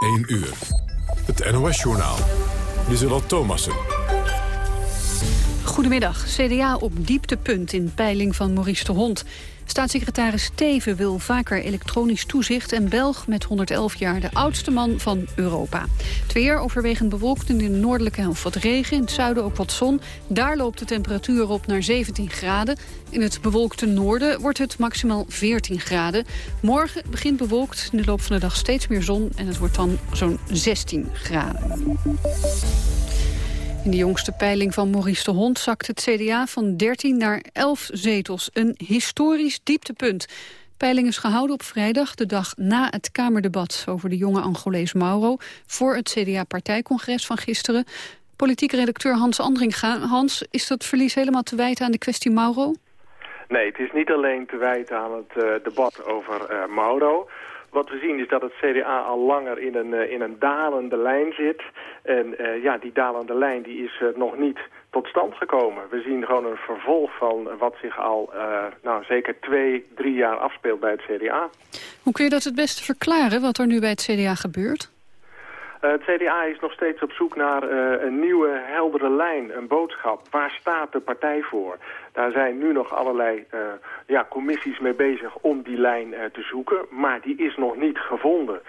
1 uur. Het NOS-journaal. Lieselot Thomassen. Goedemiddag. CDA op dieptepunt in peiling van Maurice de Hond. Staatssecretaris Steven wil vaker elektronisch toezicht... en Belg met 111 jaar de oudste man van Europa. Het weer overwegend bewolkt in de noordelijke helft wat regen. In het zuiden ook wat zon. Daar loopt de temperatuur op naar 17 graden. In het bewolkte noorden wordt het maximaal 14 graden. Morgen begint bewolkt. In de loop van de dag steeds meer zon. En het wordt dan zo'n 16 graden. In de jongste peiling van Maurice de Hond zakt het CDA van 13 naar 11 zetels. Een historisch dieptepunt. Peiling is gehouden op vrijdag, de dag na het Kamerdebat... over de jonge Angolees Mauro, voor het CDA-partijcongres van gisteren. Politieke redacteur Hans Andringa. Hans, is dat verlies helemaal te wijten aan de kwestie Mauro? Nee, het is niet alleen te wijten aan het uh, debat over uh, Mauro... Wat we zien is dat het CDA al langer in een, uh, in een dalende lijn zit. En uh, ja, die dalende lijn die is uh, nog niet tot stand gekomen. We zien gewoon een vervolg van wat zich al nou, zeker twee, drie jaar afspeelt bij het CDA. Hoe kun je dat het beste verklaren, wat er nu bij het CDA gebeurt? Uh, het CDA is nog steeds op zoek naar uh, een nieuwe, heldere lijn, een boodschap. Waar staat de partij voor? Daar zijn nu nog allerlei uh, ja, commissies mee bezig om die lijn te zoeken. Maar die is nog niet gevonden.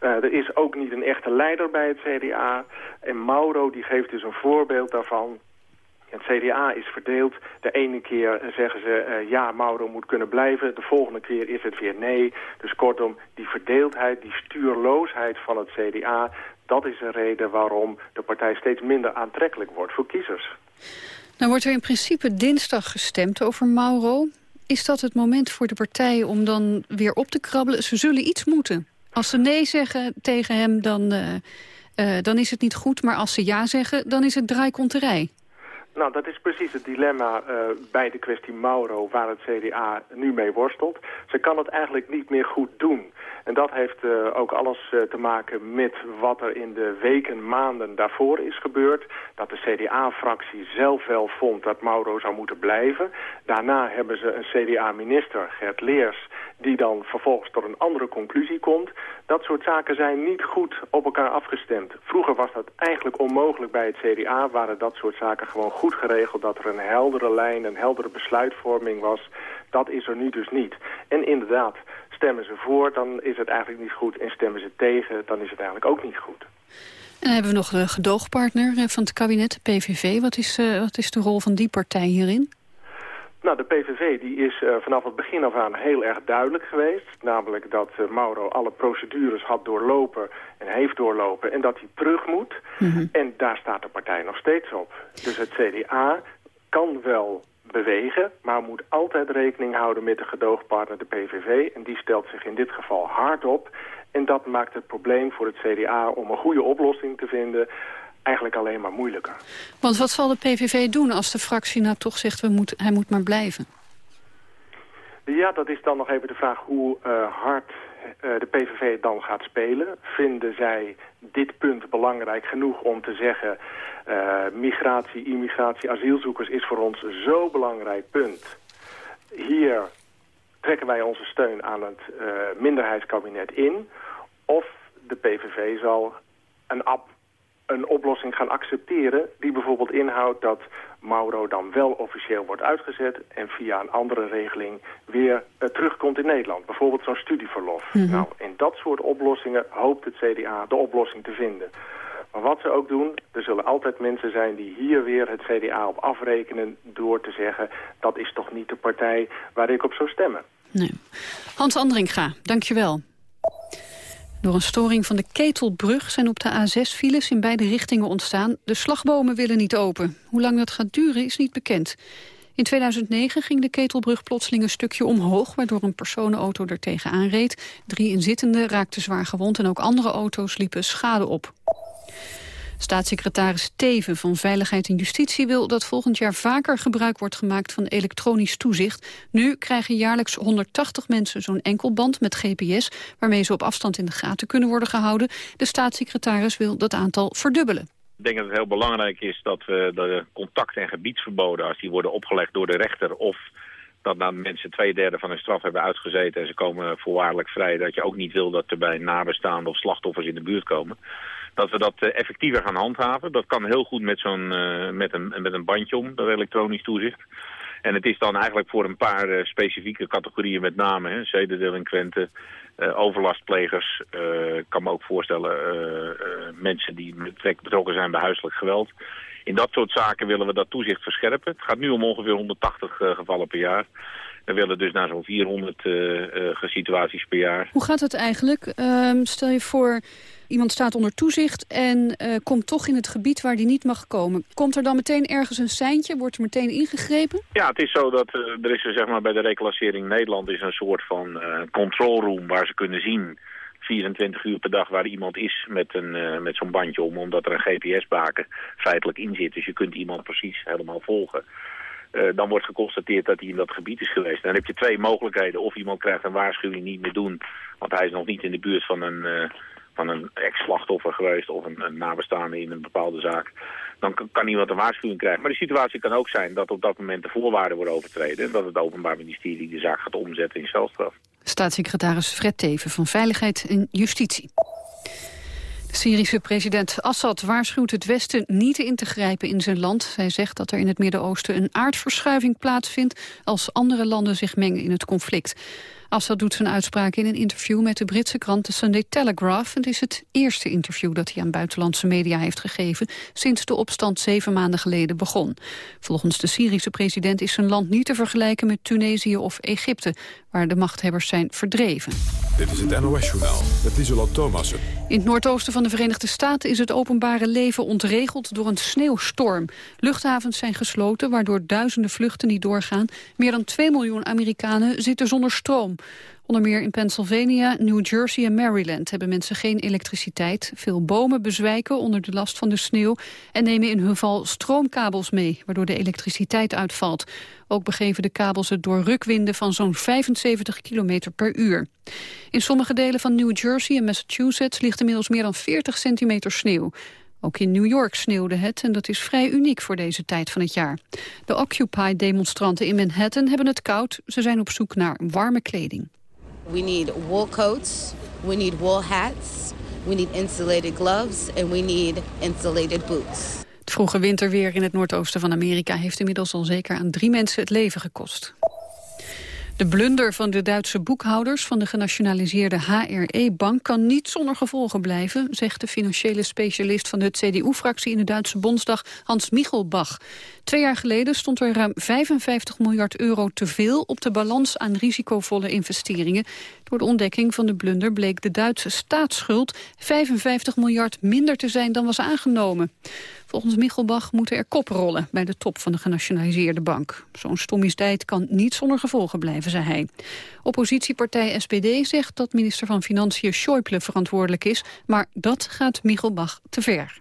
er is ook niet een echte leider bij het CDA. En Mauro die geeft dus een voorbeeld daarvan. Het CDA is verdeeld. De ene keer zeggen ze ja, Mauro moet kunnen blijven. De volgende keer is het weer nee. Dus kortom, die verdeeldheid, die stuurloosheid van het CDA... dat is een reden waarom de partij steeds minder aantrekkelijk wordt voor kiezers. Nou wordt er in principe dinsdag gestemd over Mauro. Is dat het moment voor de partij om dan weer op te krabbelen? Ze zullen iets moeten. Als ze nee zeggen tegen hem, dan, uh, uh, dan is het niet goed. Maar als ze ja zeggen, dan is het draaikonterij. Nou, dat is precies het dilemma uh, bij de kwestie Mauro, waar het CDA nu mee worstelt. Ze kan het eigenlijk niet meer goed doen. En dat heeft uh, ook alles uh, te maken met wat er in de weken, maanden daarvoor is gebeurd. Dat de CDA-fractie zelf wel vond dat Mauro zou moeten blijven. Daarna hebben ze een CDA-minister, Gert Leers, die dan vervolgens tot een andere conclusie komt. Dat soort zaken zijn niet goed op elkaar afgestemd. Vroeger was dat eigenlijk onmogelijk bij het CDA. Waren dat soort zaken gewoon goed geregeld. Dat er een heldere lijn, een heldere besluitvorming was. Dat is er nu dus niet. En inderdaad, stemmen ze voor, dan is het eigenlijk niet goed. En stemmen ze tegen, dan is het eigenlijk ook niet goed. En dan hebben we nog de gedoogpartner van het kabinet, de PVV. Wat is, uh, wat is de rol van die partij hierin? Nou, de PVV die is uh, vanaf het begin af aan heel erg duidelijk geweest. Namelijk dat uh, Mauro alle procedures had doorlopen en heeft doorlopen en dat hij terug moet. Mm -hmm. En daar staat de partij nog steeds op. Dus het CDA kan wel bewegen, maar moet altijd rekening houden met de gedoogpartner, de PVV. En die stelt zich in dit geval hard op. En dat maakt het probleem voor het CDA om een goede oplossing te vinden eigenlijk alleen maar moeilijker. Want wat zal de PVV doen als de fractie nou toch zegt... We moet, hij moet maar blijven? Ja, dat is dan nog even de vraag hoe uh, hard uh, de PVV dan gaat spelen. Vinden zij dit punt belangrijk genoeg om te zeggen... Uh, migratie, immigratie, asielzoekers is voor ons zo'n belangrijk punt. Hier trekken wij onze steun aan het minderheidskabinet in. Of de PVV zal een ab een oplossing gaan accepteren... die bijvoorbeeld inhoudt dat Mauro dan wel officieel wordt uitgezet... en via een andere regeling weer uh, terugkomt in Nederland. Bijvoorbeeld zo'n studieverlof. Mm -hmm. Nou, in dat soort oplossingen hoopt het CDA de oplossing te vinden. Maar wat ze ook doen, er zullen altijd mensen zijn die hier weer het CDA op afrekenen... door te zeggen, dat is toch niet de partij waar ik op zou stemmen. Nee. Hans Andringa, dankjewel. Door een storing van de Ketelbrug zijn op de A6 files in beide richtingen ontstaan. De slagbomen willen niet open. Hoe lang dat gaat duren is niet bekend. In 2009 ging de Ketelbrug plotseling een stukje omhoog... waardoor een personenauto er tegenaan reed. Drie inzittenden raakten zwaar gewond en ook andere auto's liepen schade op. Staatssecretaris Teven van Veiligheid en Justitie wil dat volgend jaar vaker gebruik wordt gemaakt van elektronisch toezicht. Nu krijgen jaarlijks 180 mensen zo'n enkelband met GPS waarmee ze op afstand in de gaten kunnen worden gehouden. De staatssecretaris wil dat aantal verdubbelen. Ik denk dat het heel belangrijk is dat we de contact- en gebiedsverboden, als die worden opgelegd door de rechter of dat nou mensen twee derde van hun straf hebben uitgezeten... en ze komen voorwaardelijk vrij, dat je ook niet wil dat er bij nabestaanden of slachtoffers in de buurt komen. Dat we dat effectiever gaan handhaven. Dat kan heel goed met, zo'n met, een, met een bandje om, dat elektronisch toezicht. En het is dan eigenlijk voor een paar specifieke categorieën met name, hè, zedendelinquenten, overlastplegers. Ik kan me ook voorstellen mensen die betrokken zijn bij huiselijk geweld. In dat soort zaken willen we dat toezicht verscherpen. Het gaat nu om ongeveer 180 uh, gevallen per jaar. We willen dus naar zo'n 400 uh, situaties per jaar. Hoe gaat het eigenlijk? Um, stel je voor, iemand staat onder toezicht en uh, komt toch in het gebied waar die niet mag komen. Komt er dan meteen ergens een seintje? Wordt er meteen ingegrepen? Ja, het is zo dat uh, er is zeg maar, bij de reclassering Nederland is een soort van uh, control room waar ze kunnen zien 24 uur per dag waar iemand is met, een, met zo'n bandje om, omdat er een GPS-baken feitelijk in zit. Dus je kunt iemand precies helemaal volgen. Dan wordt geconstateerd dat hij in dat gebied is geweest. Dan heb je twee mogelijkheden. Of iemand krijgt een waarschuwing niet meer doen, want hij is nog niet in de buurt van een, van een ex-slachtoffer geweest of een, nabestaande in een bepaalde zaak. Dan kan, kan iemand een waarschuwing krijgen. Maar de situatie kan ook zijn dat op dat moment de voorwaarden worden overtreden. En dat het Openbaar Ministerie de zaak gaat omzetten in celstraf. Staatssecretaris Fred Teven van Veiligheid en Justitie. De Syrische president Assad waarschuwt het Westen niet in te grijpen in zijn land. Hij zegt dat er in het Midden-Oosten een aardverschuiving plaatsvindt... als andere landen zich mengen in het conflict. Assad doet zijn uitspraak in een interview met de Britse krant The Sunday Telegraph. Het is het eerste interview dat hij aan buitenlandse media heeft gegeven... sinds de opstand zeven maanden geleden begon. Volgens de Syrische president is zijn land niet te vergelijken met Tunesië of Egypte... waar de machthebbers zijn verdreven. Dit is het NOS-journaal met Isola Thomassen. In het noordoosten van de Verenigde Staten is het openbare leven ontregeld door een sneeuwstorm. Luchthavens zijn gesloten, waardoor duizenden vluchten niet doorgaan. Meer dan 2 miljoen Amerikanen zitten zonder stroom. Onder meer in Pennsylvania, New Jersey en Maryland hebben mensen geen elektriciteit. Veel bomen bezwijken onder de last van de sneeuw en nemen in hun val stroomkabels mee, waardoor de elektriciteit uitvalt. Ook begeven de kabels het door rukwinden van zo'n 75 km per uur. In sommige delen van New Jersey en Massachusetts ligt inmiddels meer dan 40 centimeter sneeuw. Ook in New York sneeuwde het en dat is vrij uniek voor deze tijd van het jaar. De Occupy-demonstranten in Manhattan hebben het koud. Ze zijn op zoek naar warme kleding. We need wool coats, we need wool hats, we need insulated gloves and we need insulated boots. Het vroege winterweer in het noordoosten van Amerika heeft inmiddels al zeker aan drie mensen het leven gekost. De blunder van de Duitse boekhouders van de genationaliseerde HRE-bank kan niet zonder gevolgen blijven, zegt de financiële specialist van de CDU-fractie in de Duitse Bondsdag, Hans Michelbach. Twee jaar geleden stond er ruim 55 miljard euro te veel op de balans aan risicovolle investeringen. Door de ontdekking van de blunder bleek de Duitse staatsschuld 55 miljard minder te zijn dan was aangenomen. Volgens Michelbach moeten er kop rollen bij de top van de genationaliseerde bank. Zo'n stommisteit kan niet zonder gevolgen blijven, zei hij. Oppositiepartij SPD zegt dat minister van Financiën Schäuble verantwoordelijk is, maar dat gaat Michelbach te ver.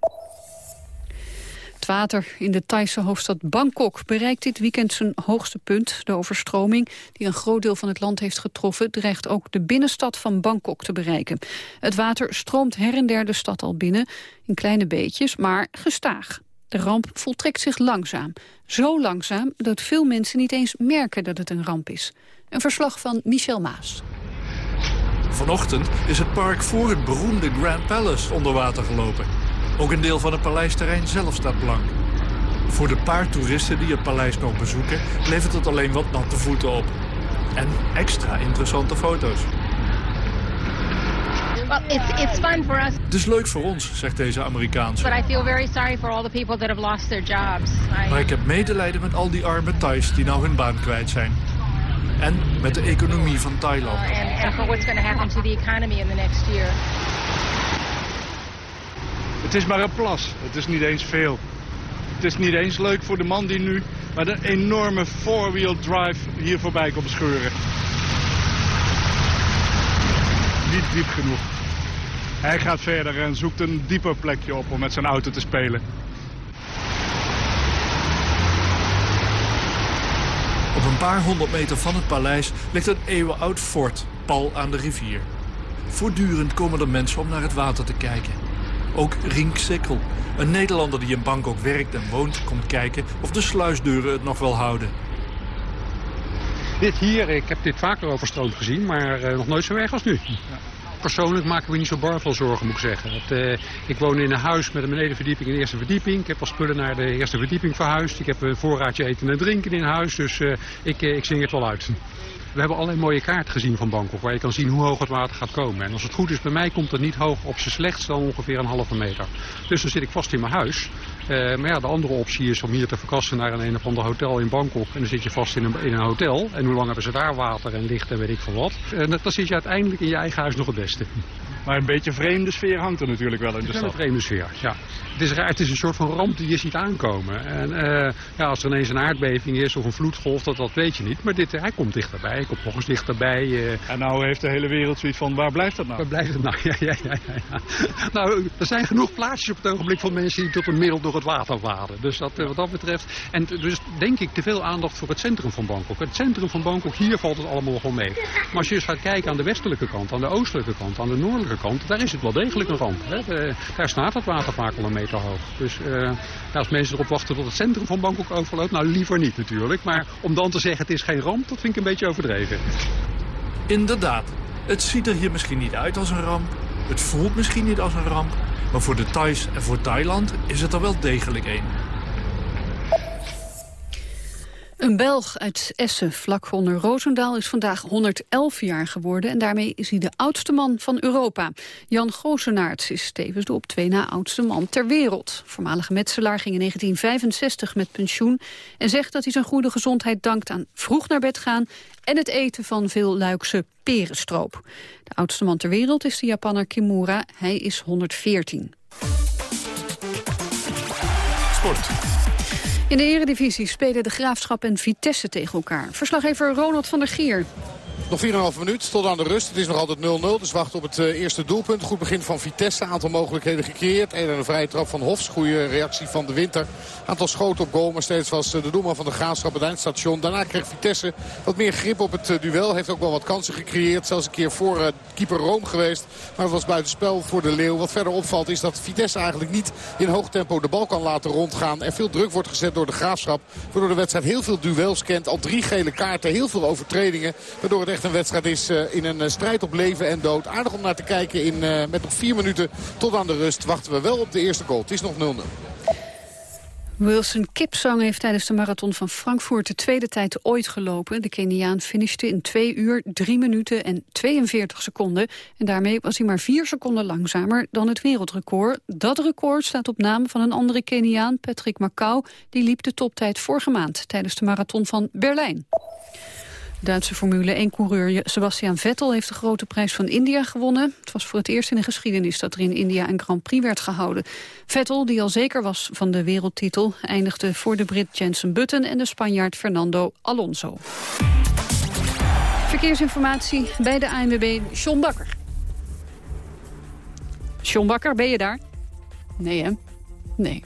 Water in de Thaise hoofdstad Bangkok bereikt dit weekend zijn hoogste punt. De overstroming, die een groot deel van het land heeft getroffen... dreigt ook de binnenstad van Bangkok te bereiken. Het water stroomt her en der de stad al binnen, in kleine beetjes, maar gestaag. De ramp voltrekt zich langzaam. Zo langzaam dat veel mensen niet eens merken dat het een ramp is. Een verslag van Michel Maas. Vanochtend is het park voor het beroemde Grand Palace onder water gelopen. Ook een deel van het paleisterrein zelf staat blank. Voor de paar toeristen die het paleis nog bezoeken... levert het alleen wat natte voeten op. En extra interessante foto's. Well, it's, it's fun for us. Het is leuk voor ons, zegt deze Amerikaanse. But I feel very sorry for all the people that have lost their jobs. I... Maar ik heb medelijden met al die arme Thais die nou hun baan kwijt zijn. En met de economie van Thailand. Uh, and, and for what's going to happen to the economy in the next year. Het is maar een plas. Het is niet eens veel. Het is niet eens leuk voor de man die nu met een enorme four-wheel drive hier voorbij komt scheuren. Niet diep genoeg. Hij gaat verder en zoekt een dieper plekje op om met zijn auto te spelen. Op een paar honderd meter van het paleis ligt een eeuwenoud fort, pal aan de rivier. Voortdurend komen er mensen om naar het water te kijken. Ook Rink Sikkel, een Nederlander die in Bangkok werkt en woont, komt kijken of de sluisdeuren het nog wel houden. Dit hier, ik heb dit vaker overstroomd gezien, maar uh, nog nooit zo erg als nu. Persoonlijk maken we niet zo bar veel zorgen, moet ik zeggen. Uh, ik woon in een huis met een benedenverdieping en een eerste verdieping. Ik heb al spullen naar de eerste verdieping verhuisd. Ik heb een voorraadje eten en drinken in huis, dus ik, ik zing het wel uit. We hebben allerlei mooie kaarten gezien van Bangkok... waar je kan zien hoe hoog het water gaat komen. En als het goed is, bij mij komt het niet hoog op zijn slechtst dan ongeveer een halve meter. Dus dan zit ik vast in mijn huis. Uh, maar ja, de andere optie is om hier te verkassen naar een een of ander hotel in Bangkok. En dan zit je vast in een, in een hotel. En hoe lang hebben ze daar water en licht en weet ik veel wat. En dan zit je uiteindelijk in je eigen huis nog het beste. Maar een beetje vreemde sfeer hangt er natuurlijk wel in de stad. Een vreemde sfeer, ja. Het is raar, het is een soort van ramp die je ziet aankomen. En uh, ja, als er ineens een aardbeving is of een vloedgolf, dat, dat weet je niet. Maar dit, hij komt dichterbij, hij komt nog eens dichterbij. Uh... En nou heeft de hele wereld zoiets van, waar blijft dat nou? Waar blijft het nou? Ja, ja, ja, ja. Nou, er zijn genoeg plaatsjes op het ogenblik van mensen die tot een middel door het water waden. Dus dat, wat dat betreft. En dus denk ik te veel aandacht voor het centrum van Bangkok. Het centrum van Bangkok, hier valt het allemaal wel mee. Maar als je eens gaat kijken aan de westelijke kant, aan de oostelijke kant, aan de noordelijke daar is het wel degelijk een ramp. Hè? daar staat het water vaak al een meter hoog. Dus uh, als mensen erop wachten tot het centrum van Bangkok overloopt, nou liever niet natuurlijk. Maar om dan te zeggen het is geen ramp, dat vind ik een beetje overdreven. Inderdaad, het ziet er hier misschien niet uit als een ramp. Het voelt misschien niet als een ramp. Maar voor de Thais en voor Thailand is het er wel degelijk één. Een Belg uit Essen, vlak onder Roosendaal, is vandaag 111 jaar geworden... en daarmee is hij de oudste man van Europa. Jan Goosenaerts is tevens de op twee na oudste man ter wereld. Voormalige metselaar ging in 1965 met pensioen... en zegt dat hij zijn goede gezondheid dankt aan vroeg naar bed gaan... en het eten van veel luikse perenstroop. De oudste man ter wereld is de Japanner Kimura. Hij is 114. Sport. In de eredivisie spelen de Graafschap en Vitesse tegen elkaar. Verslaggever Ronald van der Gier. Nog 4,5 minuut tot aan de rust. Het is nog altijd 0-0. Dus wachten op het uh, eerste doelpunt. Goed begin van Vitesse. Aantal mogelijkheden gecreëerd. En een vrije trap van Hofs. Goede reactie van de winter. Aantal schoten op goal. Maar steeds was uh, de doelman van de Graafschap het eindstation. Daarna kreeg Vitesse wat meer grip op het uh, duel. Heeft ook wel wat kansen gecreëerd. Zelfs een keer voor keeper Room geweest. Maar het was buitenspel voor de Leeuw. Wat verder opvalt is dat Vitesse eigenlijk niet in hoog tempo de bal kan laten rondgaan. Er veel druk wordt gezet door de Graafschap. Waardoor de wedstrijd heel veel duels kent. Al drie gele kaarten. Heel veel overtredingen. Waardoor het echt een wedstrijd is uh, in een strijd op leven en dood. Aardig om naar te kijken. In, uh, met nog vier minuten tot aan de rust wachten we wel op de eerste goal. Het is nog 0-0. Wilson Kipsang heeft tijdens de marathon van Frankfurt de tweede tijd ooit gelopen. De Keniaan finishte in 2 uur, 3 minuten en 42 seconden. En daarmee was hij maar 4 seconden langzamer dan het wereldrecord. Dat record staat op naam van een andere Keniaan, Patrick Macau. Die liep de toptijd vorige maand tijdens de marathon van Berlijn. Duitse Formule 1-coureur Sebastian Vettel heeft de grote prijs van India gewonnen. Het was voor het eerst in de geschiedenis dat er in India een Grand Prix werd gehouden. Vettel, die al zeker was van de wereldtitel, eindigde voor de Brit Jensen Button en de Spanjaard Fernando Alonso. Verkeersinformatie bij de ANWB, John Bakker. John Bakker, ben je daar? Nee, hè? Nee.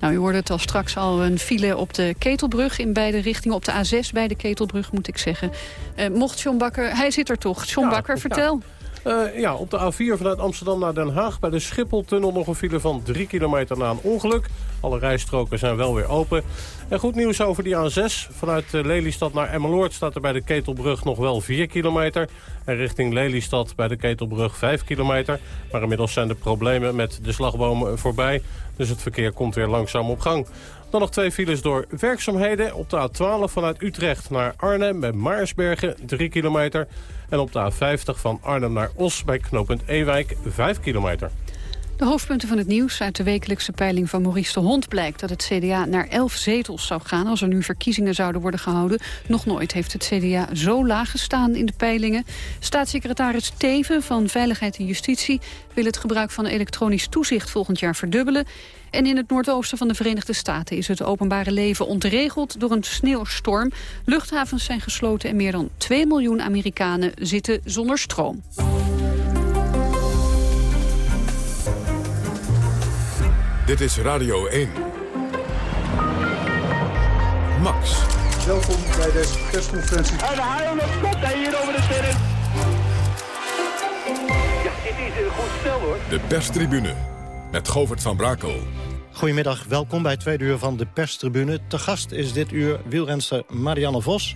Nou, u hoorde het al straks al een file op de Ketelbrug... in beide richtingen, op de A6 bij de Ketelbrug, moet ik zeggen. Uh, mocht John Bakker... Hij zit er toch. John ja, Bakker, vertel. Ja. Uh, ja, op de A4 vanuit Amsterdam naar Den Haag... bij de Schipholtunnel nog een file van 3 kilometer na een ongeluk. Alle rijstroken zijn wel weer open. En goed nieuws over die A6. Vanuit Lelystad naar Emmeloord staat er bij de Ketelbrug nog wel 4 kilometer. En richting Lelystad bij de Ketelbrug 5 kilometer. Maar inmiddels zijn de problemen met de slagbomen voorbij. Dus het verkeer komt weer langzaam op gang. Dan nog twee files door werkzaamheden. Op de A12 vanuit Utrecht naar Arnhem bij Maarsbergen 3 kilometer. En op de A50 van Arnhem naar Os bij knooppunt Ewijk 5 kilometer. De hoofdpunten van het nieuws uit de wekelijkse peiling van Maurice de Hond blijkt dat het CDA naar elf zetels zou gaan als er nu verkiezingen zouden worden gehouden. Nog nooit heeft het CDA zo laag gestaan in de peilingen. Staatssecretaris Teven van Veiligheid en Justitie wil het gebruik van elektronisch toezicht volgend jaar verdubbelen. En in het noordoosten van de Verenigde Staten is het openbare leven ontregeld door een sneeuwstorm. Luchthavens zijn gesloten en meer dan 2 miljoen Amerikanen zitten zonder stroom. Dit is Radio 1. Max. Welkom bij deze persconferentie. En de haal komt hij hier over de terrein. Ja, dit is een goed spel hoor. De perstribune met Govert van Brakel. Goedemiddag, welkom bij het tweede uur van de perstribune. Te gast is dit uur wielrenster Marianne Vos.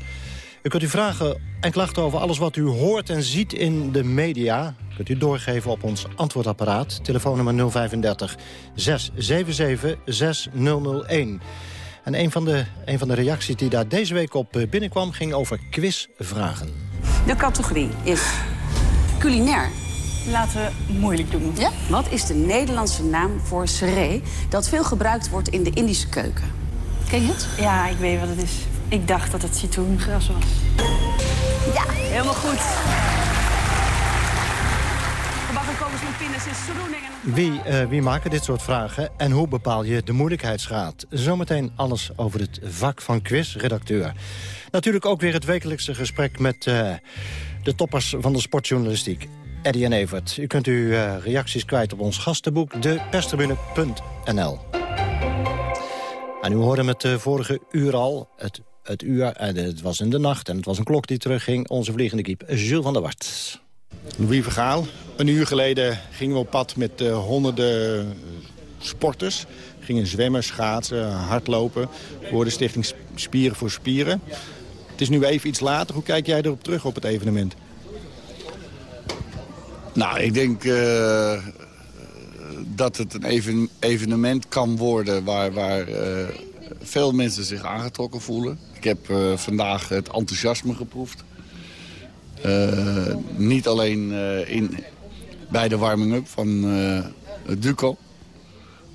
U kunt u vragen en klachten over alles wat u hoort en ziet in de media. Kunt u doorgeven op ons antwoordapparaat. Telefoonnummer 035 677 6001. En een van, de, een van de reacties die daar deze week op eh, binnenkwam... ging over quizvragen. De categorie is culinair. Laten we moeilijk doen. Ja? Wat is de Nederlandse naam voor seree... dat veel gebruikt wordt in de Indische keuken? Ken je het? Ja, ik weet wat het is. Ik dacht dat het citroengras was. Ja, helemaal goed. Wie, eh, wie maken dit soort vragen en hoe bepaal je de moeilijkheidsgraad? Zometeen alles over het vak van quizredacteur. Natuurlijk ook weer het wekelijkse gesprek met uh, de toppers van de sportjournalistiek. Eddie en Evert. U kunt uw uh, reacties kwijt op ons gastenboek deperstribune.nl. En u hoorde met de vorige uur al, het, het uur, en het was in de nacht... en het was een klok die terugging, onze vliegende kiep Jules van der Wart. Louis Vergaal. Een uur geleden gingen we op pad met uh, honderden sporters. Gingen zwemmen, schaatsen, hardlopen voor de stichting Spieren voor Spieren. Het is nu even iets later. Hoe kijk jij erop terug op het evenement? Nou, ik denk uh, dat het een even, evenement kan worden waar, waar uh, veel mensen zich aangetrokken voelen. Ik heb uh, vandaag het enthousiasme geproefd. niet alleen in, bij de warming-up van Duco,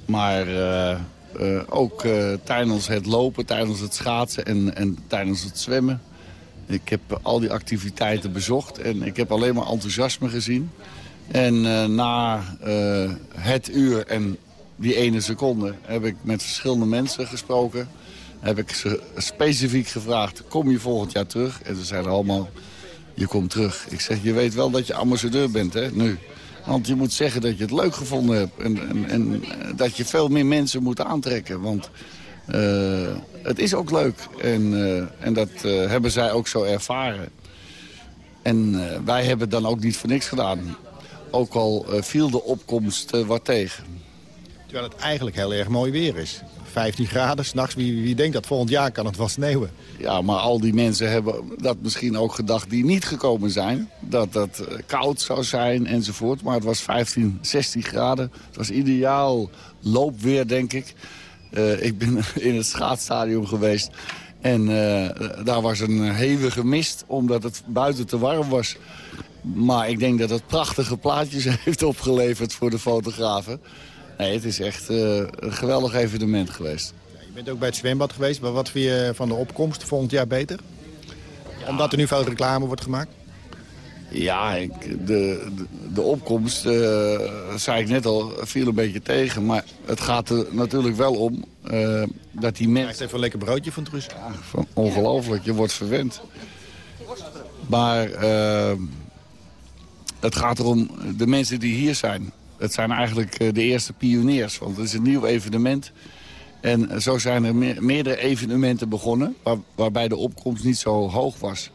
maar ook tijdens het lopen, tijdens het schaatsen en, en tijdens het zwemmen. Ik heb al die activiteiten bezocht en ik heb alleen maar enthousiasme gezien. En na het uur en die ene seconde heb ik met verschillende mensen gesproken. Heb ik ze specifiek gevraagd, kom je volgend jaar terug? En ze zeiden allemaal, je komt terug. Ik zeg, je weet wel dat je ambassadeur bent, hè, nu. Want je moet zeggen dat je het leuk gevonden hebt. En, en, en dat je veel meer mensen moet aantrekken. Want uh, het is ook leuk. En, en dat hebben zij ook zo ervaren. En wij hebben dan ook niet voor niks gedaan. Ook al viel de opkomst wat tegen. Terwijl het eigenlijk heel erg mooi weer is. 15 graden, s'nachts. Wie, wie denkt dat volgend jaar kan het wel sneeuwen? Ja, maar al die mensen hebben dat misschien ook gedacht die niet gekomen zijn. Dat het uh, koud zou zijn enzovoort. Maar het was 15, 16 graden. Het was ideaal loopweer, denk ik. ik ben in het schaatsstadion geweest. En daar was een hevige mist, omdat het buiten te warm was. Maar ik denk dat het prachtige plaatjes heeft opgeleverd voor de fotografen. Nee, het is echt uh, een geweldig evenement geweest. Je bent ook bij het zwembad geweest. Maar wat vind je van de opkomst volgend jaar beter? Ja. Omdat er nu veel reclame wordt gemaakt? Ja, ik, de, de, de, opkomst, uh, zei ik net al, viel een beetje tegen. Maar het gaat er natuurlijk wel om uh, dat die mensen... Hij even een lekker broodje van Trus. Ja, ongelooflijk, je wordt verwend. Maar... Uh, het gaat erom de mensen die hier zijn. Het zijn eigenlijk de eerste pioniers, want het is een nieuw evenement. En zo zijn er me meerdere evenementen begonnen... Waar, waarbij de opkomst niet zo hoog was.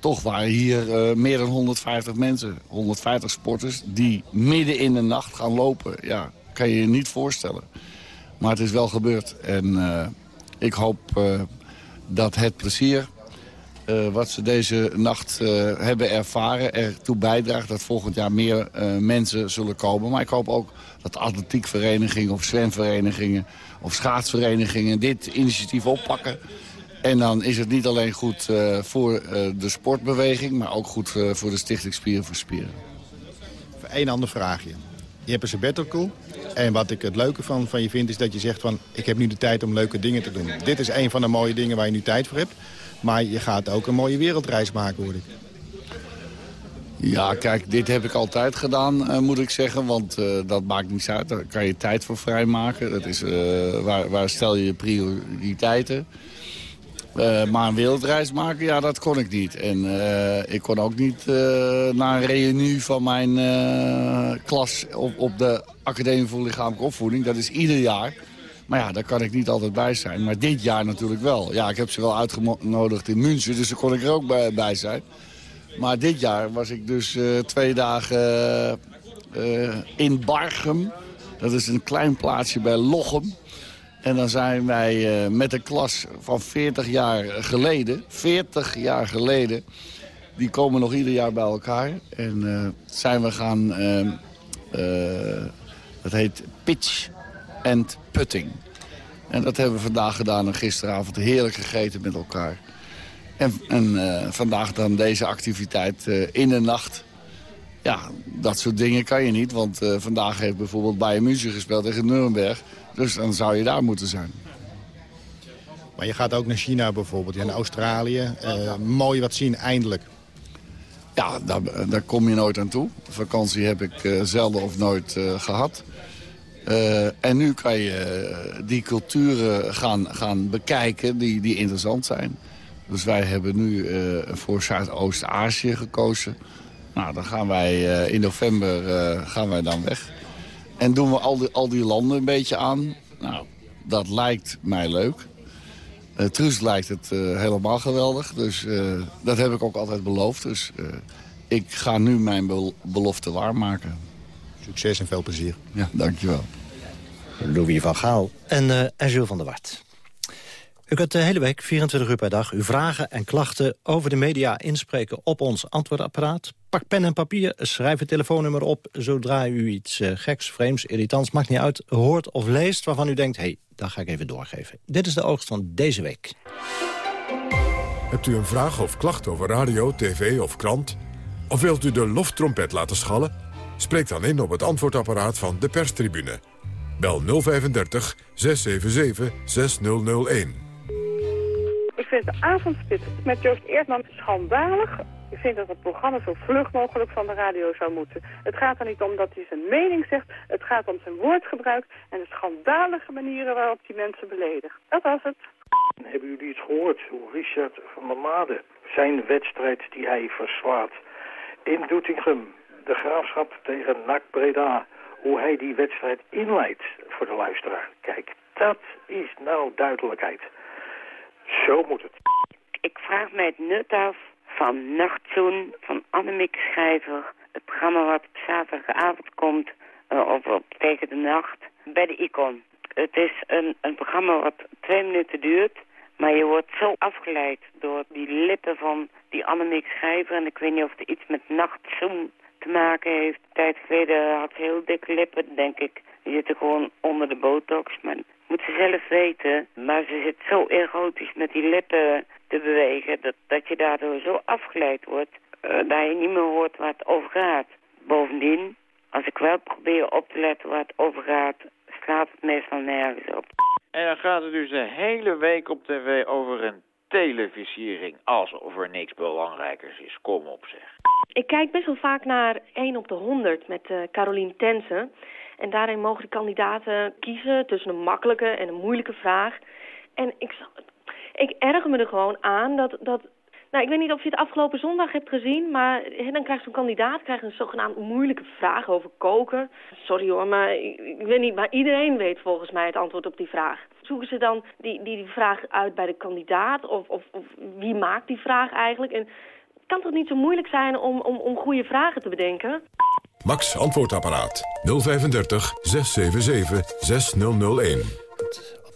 Toch waren hier uh, meer dan 150 mensen, 150 sporters... die midden in de nacht gaan lopen. Ja, kan je je niet voorstellen. Maar het is wel gebeurd. En uh, ik hoop dat het plezier uh, wat ze deze nacht uh, hebben ervaren ertoe bijdraagt dat volgend jaar meer uh, mensen zullen komen. Maar ik hoop ook dat atletiekverenigingen of zwemverenigingen of schaatsverenigingen dit initiatief oppakken. En dan is het niet alleen goed voor de sportbeweging, maar ook goed voor de Stichting Spieren voor Spieren. Eén ander vraagje. Je hebt een sabbatical. En wat ik het leuke van, van je vind is dat je zegt van... ik heb nu de tijd om leuke dingen te doen. Dit is een van de mooie dingen waar je nu tijd voor hebt. Maar je gaat ook een mooie wereldreis maken, hoor ik. Ja, kijk, dit heb ik altijd gedaan, uh, moet ik zeggen. Want uh, dat maakt niets uit. Daar kan je tijd voor vrijmaken. Dat is, uh, waar, waar, stel je je prioriteiten. maar een wereldreis maken, ja, dat kon ik niet. En ik kon ook niet naar een reunie van mijn klas op, op de Academie voor Lichamelijke Opvoeding. Dat is ieder jaar. Maar ja, daar kan ik niet altijd bij zijn. Maar dit jaar natuurlijk wel. Ja, ik heb ze wel uitgenodigd in München, dus daar kon ik er ook bij, zijn. Maar dit jaar was ik dus uh, twee dagen uh, in Bargem. Dat is een klein plaatsje bij Lochem. En dan zijn wij met een klas van 40 jaar geleden... 40 jaar geleden... die komen nog ieder jaar bij elkaar. En zijn we gaan... dat heet pitch and putting. En dat hebben we vandaag gedaan en gisteravond heerlijk gegeten met elkaar. En, en vandaag dan deze activiteit in de nacht ja, dat soort dingen kan je niet. Want uh, vandaag heeft bijvoorbeeld Bayern München gespeeld tegen Nuremberg. Dus dan zou je daar moeten zijn. Maar je gaat ook naar China bijvoorbeeld, ja, naar Australië. Mooi wat zien, eindelijk. Ja, daar, daar, kom je nooit aan toe. Vakantie heb ik zelden of nooit gehad. En nu kan je die culturen gaan, gaan bekijken die, die interessant zijn. Dus wij hebben nu voor Zuidoost-Azië gekozen. Nou, dan gaan wij uh, in november uh, gaan wij dan weg. En doen we al die, al die landen een beetje aan. Nou, dat lijkt mij leuk. Uh, Truus lijkt het helemaal geweldig. Dus dat heb ik ook altijd beloofd. Dus ik ga nu mijn bel belofte waarmaken. Succes en veel plezier. Ja, dankjewel. Louis van Gaal en, en Jules van der Wart. U kunt de hele week, 24 uur per dag, uw vragen en klachten over de media inspreken op ons antwoordapparaat. Pak pen en papier, schrijf het telefoonnummer op zodra u iets uh, geks, vreemds, irritants, maakt niet uit, hoort of leest waarvan u denkt, hé, hey, dat ga ik even doorgeven. Dit is de oogst van deze week. Hebt u een vraag of klacht over radio, tv of krant? Of wilt u de loftrompet laten schallen? Spreek dan in op het antwoordapparaat van de perstribune. Bel 035 677 6001 vind de avondspit met Joost Eerdman schandalig. Ik vind dat het programma zo vlug mogelijk van de radio zou moeten. Het gaat er niet om dat hij zijn mening zegt. Het gaat om zijn woordgebruik en de schandalige manieren waarop die mensen beledigt. Dat was het. Hebben jullie iets gehoord hoe Richard van der Made zijn wedstrijd die hij verslaat in Doetinchem, de graafschap tegen NAC Breda, hoe hij die wedstrijd inleidt voor de luisteraar. Kijk, dat is nou duidelijkheid. Zo moet het. Ik vraag mij het nut af van Nachtzoen van Annemiek Schrijver. Het programma wat op zaterdagavond komt, uh, of op tegen de nacht, bij de Icon. Het is een, een programma wat twee minuten duurt, maar je wordt zo afgeleid door die lippen van die Annemiek Schrijver. En ik weet niet of het iets met Nachtzoen te maken heeft. Een tijd geleden had ze heel dikke lippen, denk ik. Die zitten gewoon onder de botox, maar moet ze zelf weten. Maar ze zit zo erotisch met die lippen te bewegen... dat, dat je daardoor zo afgeleid wordt... Uh, dat je niet meer hoort waar het over gaat. Bovendien, als ik wel probeer op te letten waar het over gaat... slaat het meestal nergens op. En dan gaat het dus de hele week op tv over een televisiering. Alsof er niks belangrijkers is. Kom op zeg. Ik kijk best wel vaak naar 1 op de 100 met uh, Carolien Tensen. En daarin mogen de kandidaten kiezen tussen een makkelijke en een moeilijke vraag. En ik, ik erger me er gewoon aan dat, dat nou, ik weet niet of je het afgelopen zondag hebt gezien, maar dan krijgt zo'n kandidaat krijgt een zogenaamd moeilijke vraag over koken. Sorry hoor, maar ik, weet niet, maar iedereen weet volgens mij het antwoord op die vraag. Zoeken ze dan die, die, die vraag uit bij de kandidaat of, of, of wie maakt die vraag eigenlijk? En het kan toch niet zo moeilijk zijn om, om, om goede vragen te bedenken? Max Antwoordapparaat 035 677 6001.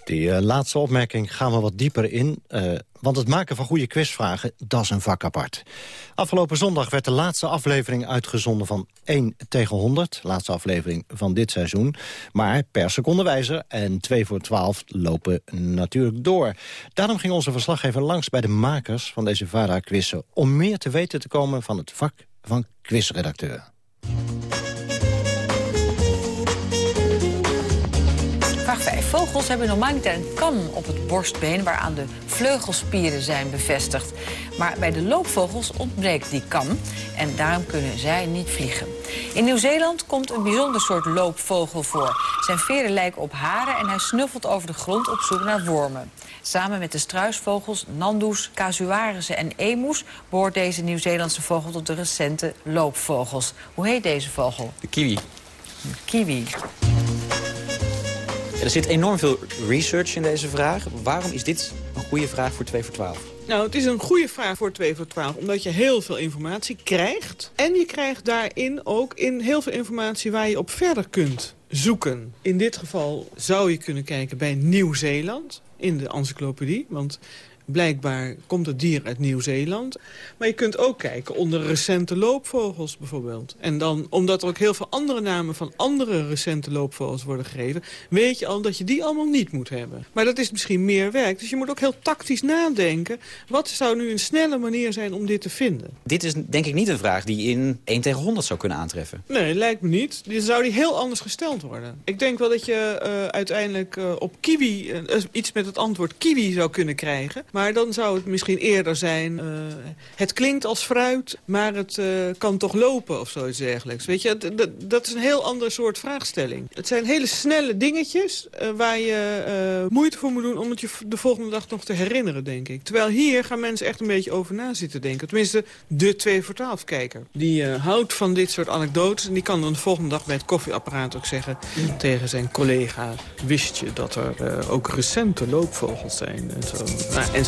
Die uh, laatste opmerking gaan we wat dieper in. Uh, want het maken van goede quizvragen, dat is een vak apart. Afgelopen zondag werd de laatste aflevering uitgezonden van 1 tegen 100. Laatste aflevering van dit seizoen. Maar per seconde wijzer en 2 voor 12 lopen natuurlijk door. Daarom ging onze verslaggever langs bij de makers van deze VARA-quizzen... om meer te weten te komen van het vak van quizredacteur. Vraag 5. Vogels hebben normaal niet een kam op het borstbeen... waaraan de vleugelspieren zijn bevestigd. Maar bij de loopvogels ontbreekt die kam en daarom kunnen zij niet vliegen. In Nieuw-Zeeland komt een bijzonder soort loopvogel voor. Zijn veren lijken op haren en hij snuffelt over de grond op zoek naar wormen. Samen met de struisvogels, nandoes, casuarissen en emus... behoort deze Nieuw-Zeelandse vogel tot de recente loopvogels. Hoe heet deze vogel? De kiwi. kiwi. Er zit enorm veel research in deze vraag. Waarom is dit een goede vraag voor 2 voor 12? Nou, het is een goede vraag voor 2 voor 12, omdat je heel veel informatie krijgt. En je krijgt daarin ook in heel veel informatie waar je op verder kunt. zoeken. In dit geval zou je kunnen kijken bij Nieuw-Zeeland in de encyclopedie. Want Blijkbaar komt het dier uit Nieuw-Zeeland. Maar je kunt ook kijken onder recente loopvogels bijvoorbeeld. En dan, omdat er ook heel veel andere namen van andere recente loopvogels worden gegeven... weet je al dat je die allemaal niet moet hebben. Maar dat is misschien meer werk. Dus je moet ook heel tactisch nadenken. Wat zou nu een snelle manier zijn om dit te vinden? Dit is denk ik niet een vraag die in 1 tegen 100 zou kunnen aantreffen. Nee, lijkt me niet. Die zou die heel anders gesteld worden. Ik denk wel dat je uh, uiteindelijk uh, op kiwi... Uh, iets met het antwoord kiwi zou kunnen krijgen... Maar dan zou het misschien eerder zijn... Uh, het klinkt als fruit, maar het uh, kan toch lopen of zoiets dergelijks. Weet je, dat, is een heel ander soort vraagstelling. Het zijn hele snelle dingetjes uh, waar je moeite voor moet doen... om het je de volgende dag nog te herinneren, denk ik. Terwijl hier gaan mensen echt een beetje over na zitten denken. Tenminste, de 2 voor 12 kijker. Die houdt van dit soort anekdotes... en die kan dan de volgende dag bij het koffieapparaat ook zeggen... tegen zijn collega, wist je dat er ook recente loopvogels zijn? En zo. Nou,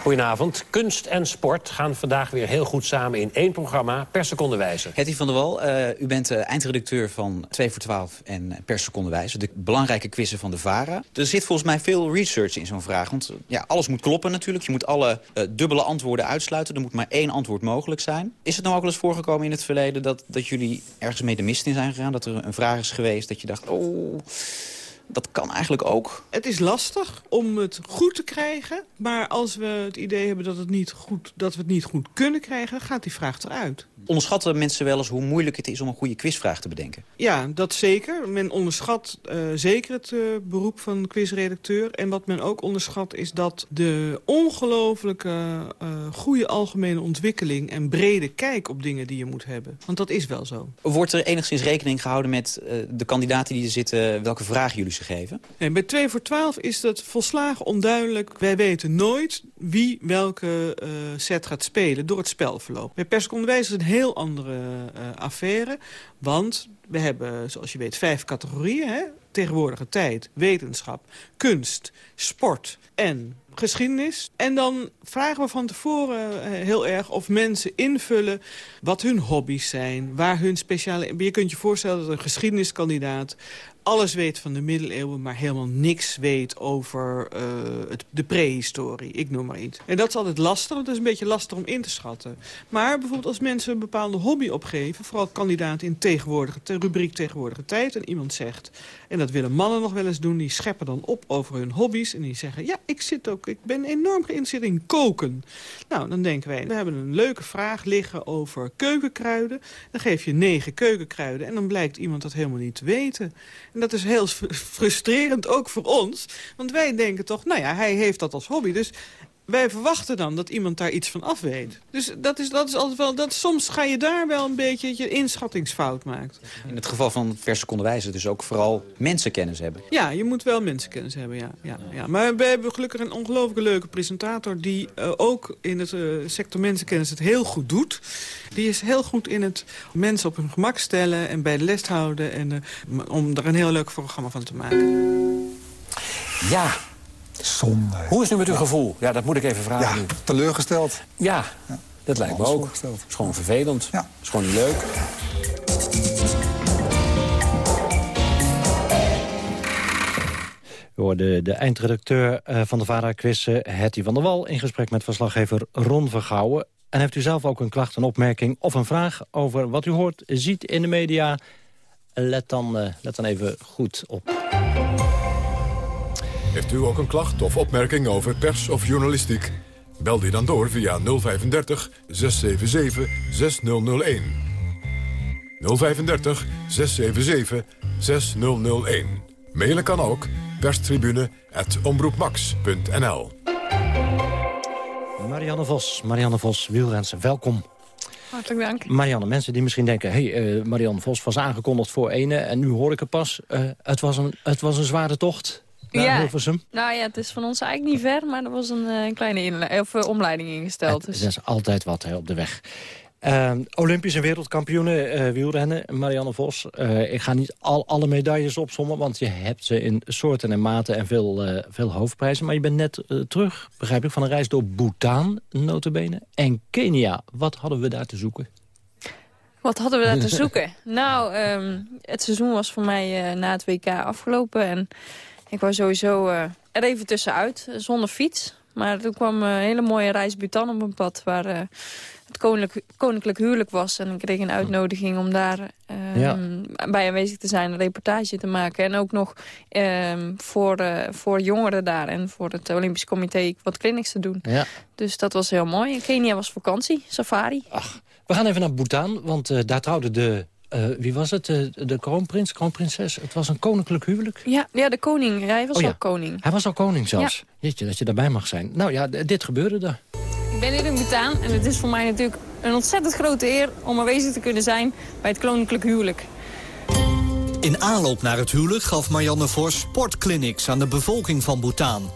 Goedenavond. Kunst en sport gaan vandaag weer heel goed samen in één programma, per seconde wijze. Hetty van der Wal, uh, u bent uh, eindredacteur van 2 voor 12 en per seconde wijze. De belangrijke quizzen van de VARA. Er zit volgens mij veel research in zo'n vraag. Want ja, alles moet kloppen natuurlijk. Je moet alle dubbele antwoorden uitsluiten. Er moet maar één antwoord mogelijk zijn. Is het nou ook wel eens voorgekomen in het verleden... dat, dat jullie ergens mee de mist in zijn gegaan? Dat er een vraag is geweest dat je dacht... oh dat kan eigenlijk ook. Het is lastig om het goed te krijgen. Maar als we het idee hebben dat, het niet goed, dat we het niet goed kunnen krijgen... gaat die vraag eruit. Onderschatten mensen wel eens hoe moeilijk het is om een goede quizvraag te bedenken? Ja, dat zeker. Men onderschat uh, zeker het uh, beroep van quizredacteur. En wat men ook onderschat is dat de ongelooflijke uh, goede algemene ontwikkeling... en brede kijk op dingen die je moet hebben. Want dat is wel zo. Wordt er enigszins rekening gehouden met de kandidaten die er zitten... welke vragen jullie ze geven? Nee, bij 2 voor 12 is dat volslagen onduidelijk. Wij weten nooit wie welke set gaat spelen door het spelverloop. Bij persconderwijs is het een heel andere uh, affaire. Want we hebben, zoals je weet, vijf categorieën. Hè? Tegenwoordige tijd, wetenschap, kunst, sport en geschiedenis. En dan vragen we van tevoren heel erg of mensen invullen wat hun hobby's zijn. Waar hun speciale... Je kunt je voorstellen dat een geschiedeniskandidaat alles weet van de middeleeuwen... maar helemaal niks weet over het, de prehistorie. Ik noem maar iets. En dat is altijd lastig, want dat is een beetje lastig om in te schatten. Maar bijvoorbeeld als mensen een bepaalde hobby opgeven... vooral kandidaat in tegenwoordige, rubriek tegenwoordige tijd... en iemand zegt, en dat willen mannen nog wel eens doen... die scheppen dan op over hun hobby's en die zeggen... ja, ik, zit ook, ik ben enorm geïnteresseerd in koken. Nou, dan denken wij, we hebben een leuke vraag liggen over keukenkruiden. Dan geef je negen keukenkruiden en dan blijkt iemand dat helemaal niet te weten... En dat is heel frustrerend, ook voor ons. Want wij denken toch, nou ja, hij heeft dat als hobby. Dus wij verwachten dan dat iemand daar iets van af weet. Dus dat is, dat is altijd wel, dat, soms ga je daar wel een beetje je inschattingsfout maakt. In het geval van verse wijzen dus ook vooral mensenkennis hebben. Ja, je moet wel mensenkennis hebben, ja. ja, ja. Maar we hebben gelukkig een ongelooflijk leuke presentator... die uh, ook in het uh, sector mensenkennis het heel goed doet. Die is heel goed in het mensen op hun gemak stellen en bij de les houden... En, uh, om er een heel leuk programma van te maken. Ja, Zonde. Hoe is het nu met uw gevoel? Ja, dat moet ik even vragen. Ja, teleurgesteld. Ja, ja. dat lijkt me ook. Het is gewoon vervelend. Ja. Het is gewoon niet leuk. We hoorden de eindredacteur van de VARA-quiz, Hetty van der Wal... in gesprek met verslaggever Ron Vergouwen. En heeft u zelf ook een klacht, een opmerking of een vraag... over wat u hoort, ziet in de media? Let dan, uh, let dan even goed op. Heeft u ook een klacht of opmerking over pers of journalistiek? Bel die dan door via 035 677 6001. 035 677 6001. Mailen kan ook perstribune.omroepmax.nl Marianne Vos, Marianne Vos, wielrensen, welkom. Hartelijk dank. Marianne, mensen die misschien denken... hé, hey, uh, Marianne Vos was aangekondigd voor ene... en nu hoor ik het pas. Uh, het, was een, het was een zware tocht naar ja. Hilversum. Nou ja, het is van ons eigenlijk niet ver... maar er was een, uh, kleine of, omleiding ingesteld. Dus. is altijd wat hè, op de weg. Uh, Olympisch en wereldkampioenen uh, wielrennen, Marianne Vos. Uh, ik ga niet al alle medailles opzommen, want je hebt ze in soorten en maten en veel, veel hoofdprijzen. Maar je bent net terug, begrijp ik, van een reis door Bhutan, notabene, en Kenia. Wat hadden we daar te zoeken? Wat hadden we daar te zoeken? nou, ehm, het seizoen was voor mij na het WK afgelopen. En ik was sowieso uh, er even tussenuit, zonder fiets. Maar toen kwam een hele mooie reis Butan op mijn pad... waar uh, het koninklijk, koninklijk huwelijk was. En ik kreeg een uitnodiging om daar um, bij aanwezig te zijn... een reportage te maken. En ook nog um, voor, voor jongeren daar... en voor het Olympisch Comité wat clinics te doen. Ja. Dus dat was heel mooi. Kenia was vakantie, safari. Ach, we gaan even naar Bhutan, want daar trouwde de... Uh, wie was het? De, de kroonprins, kroonprinses? Het was een koninklijk huwelijk? Ja, ja de koning. Hij was oh, ja. al koning. Hij was al koning zelfs. Ja. Jeetje, dat je daarbij mag zijn. Nou ja, dit gebeurde daar. Ik ben hier in Bhutan en het is voor mij natuurlijk een ontzettend grote eer... om aanwezig te kunnen zijn bij het koninklijk huwelijk. In aanloop naar het huwelijk gaf Marianne Vos sportclinics aan de bevolking van Bhutan.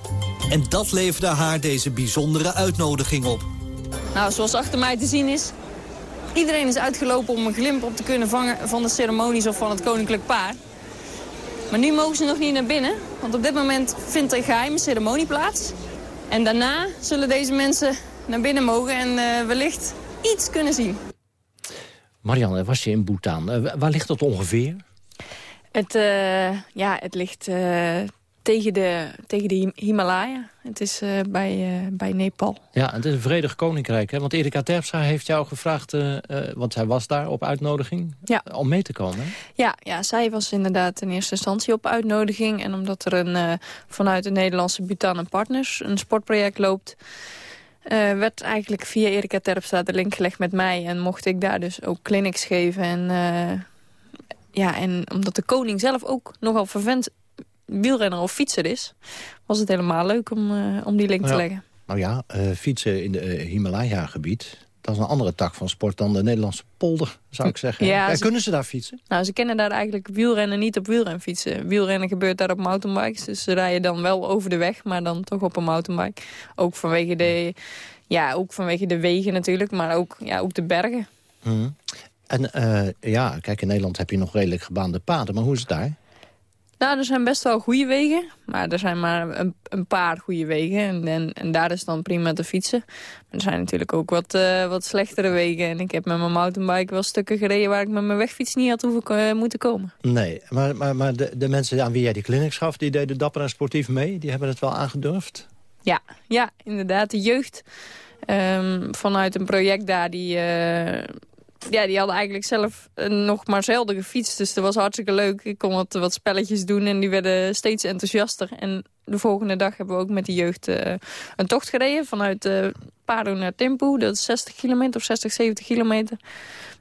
En dat leverde haar deze bijzondere uitnodiging op. Nou, zoals achter mij te zien is, Iedereen is uitgelopen om een glimp op te kunnen vangen van de ceremonies of van het koninklijk paar. Maar nu mogen ze nog niet naar binnen, want op dit moment vindt er een geheime ceremonie plaats. En daarna zullen deze mensen naar binnen mogen en uh, wellicht iets kunnen zien. Marianne, was je in Bhutan? Uh, waar ligt dat ongeveer? Het, uh, ja, het ligt tegen de, tegen de Himalaya. Het is uh, bij, uh, bij Nepal. Ja, het is een vredig koninkrijk. Hè? Want Erika Terpstra heeft jou gevraagd, uh, want zij was daar op uitnodiging, ja. om mee te komen. Hè? Ja, ja, zij was inderdaad in eerste instantie op uitnodiging. En omdat er een, vanuit de Nederlandse Bhutan en Partners een sportproject loopt... werd eigenlijk via Erika Terpstra de link gelegd met mij. En mocht ik daar dus ook clinics geven. En, ja, en omdat de koning zelf ook nogal vervent wielrenner of fietser is... was het helemaal leuk om, uh, om die link nou te leggen. Nou ja, uh, fietsen in het uh, Himalaya-gebied... dat is een andere tak van sport dan de Nederlandse polder, zou ik zeggen. Ja, ja, kunnen ze daar fietsen? Nou, ze kennen daar eigenlijk wielrennen niet op wielrenfietsen. Wielrennen gebeurt daar op mountainbikes. Dus ze rijden dan wel over de weg, maar dan toch op een mountainbike. Ook vanwege de, ja, ook vanwege de wegen natuurlijk, maar ook, ja, ook de bergen. Hmm. En ja, kijk, in Nederland heb je nog redelijk gebaande paden, maar hoe is het daar? Nou, er zijn best wel goede wegen. Maar er zijn maar een, een paar goede wegen. En, en, en, daar is dan prima te fietsen. Maar er zijn natuurlijk ook wat, uh, wat slechtere wegen. En ik heb met mijn mountainbike wel stukken gereden... waar ik met mijn wegfiets niet had hoeven uh, moeten komen. Nee, maar, maar, maar de, de mensen aan wie jij die clinics gaf... die deden dapper en sportief mee? Die hebben het wel aangedurfd? Ja, ja inderdaad. De jeugd um, vanuit een project daar... die uh, ja, die hadden eigenlijk zelf nog maar zelden gefietst. Dus dat was hartstikke leuk. Ik kon wat, wat spelletjes doen en die werden steeds enthousiaster. En de volgende dag hebben we ook met de jeugd uh, een tocht gereden. Vanuit uh, Paro naar Timpu. Dat is 60 kilometer of 60, 70 kilometer.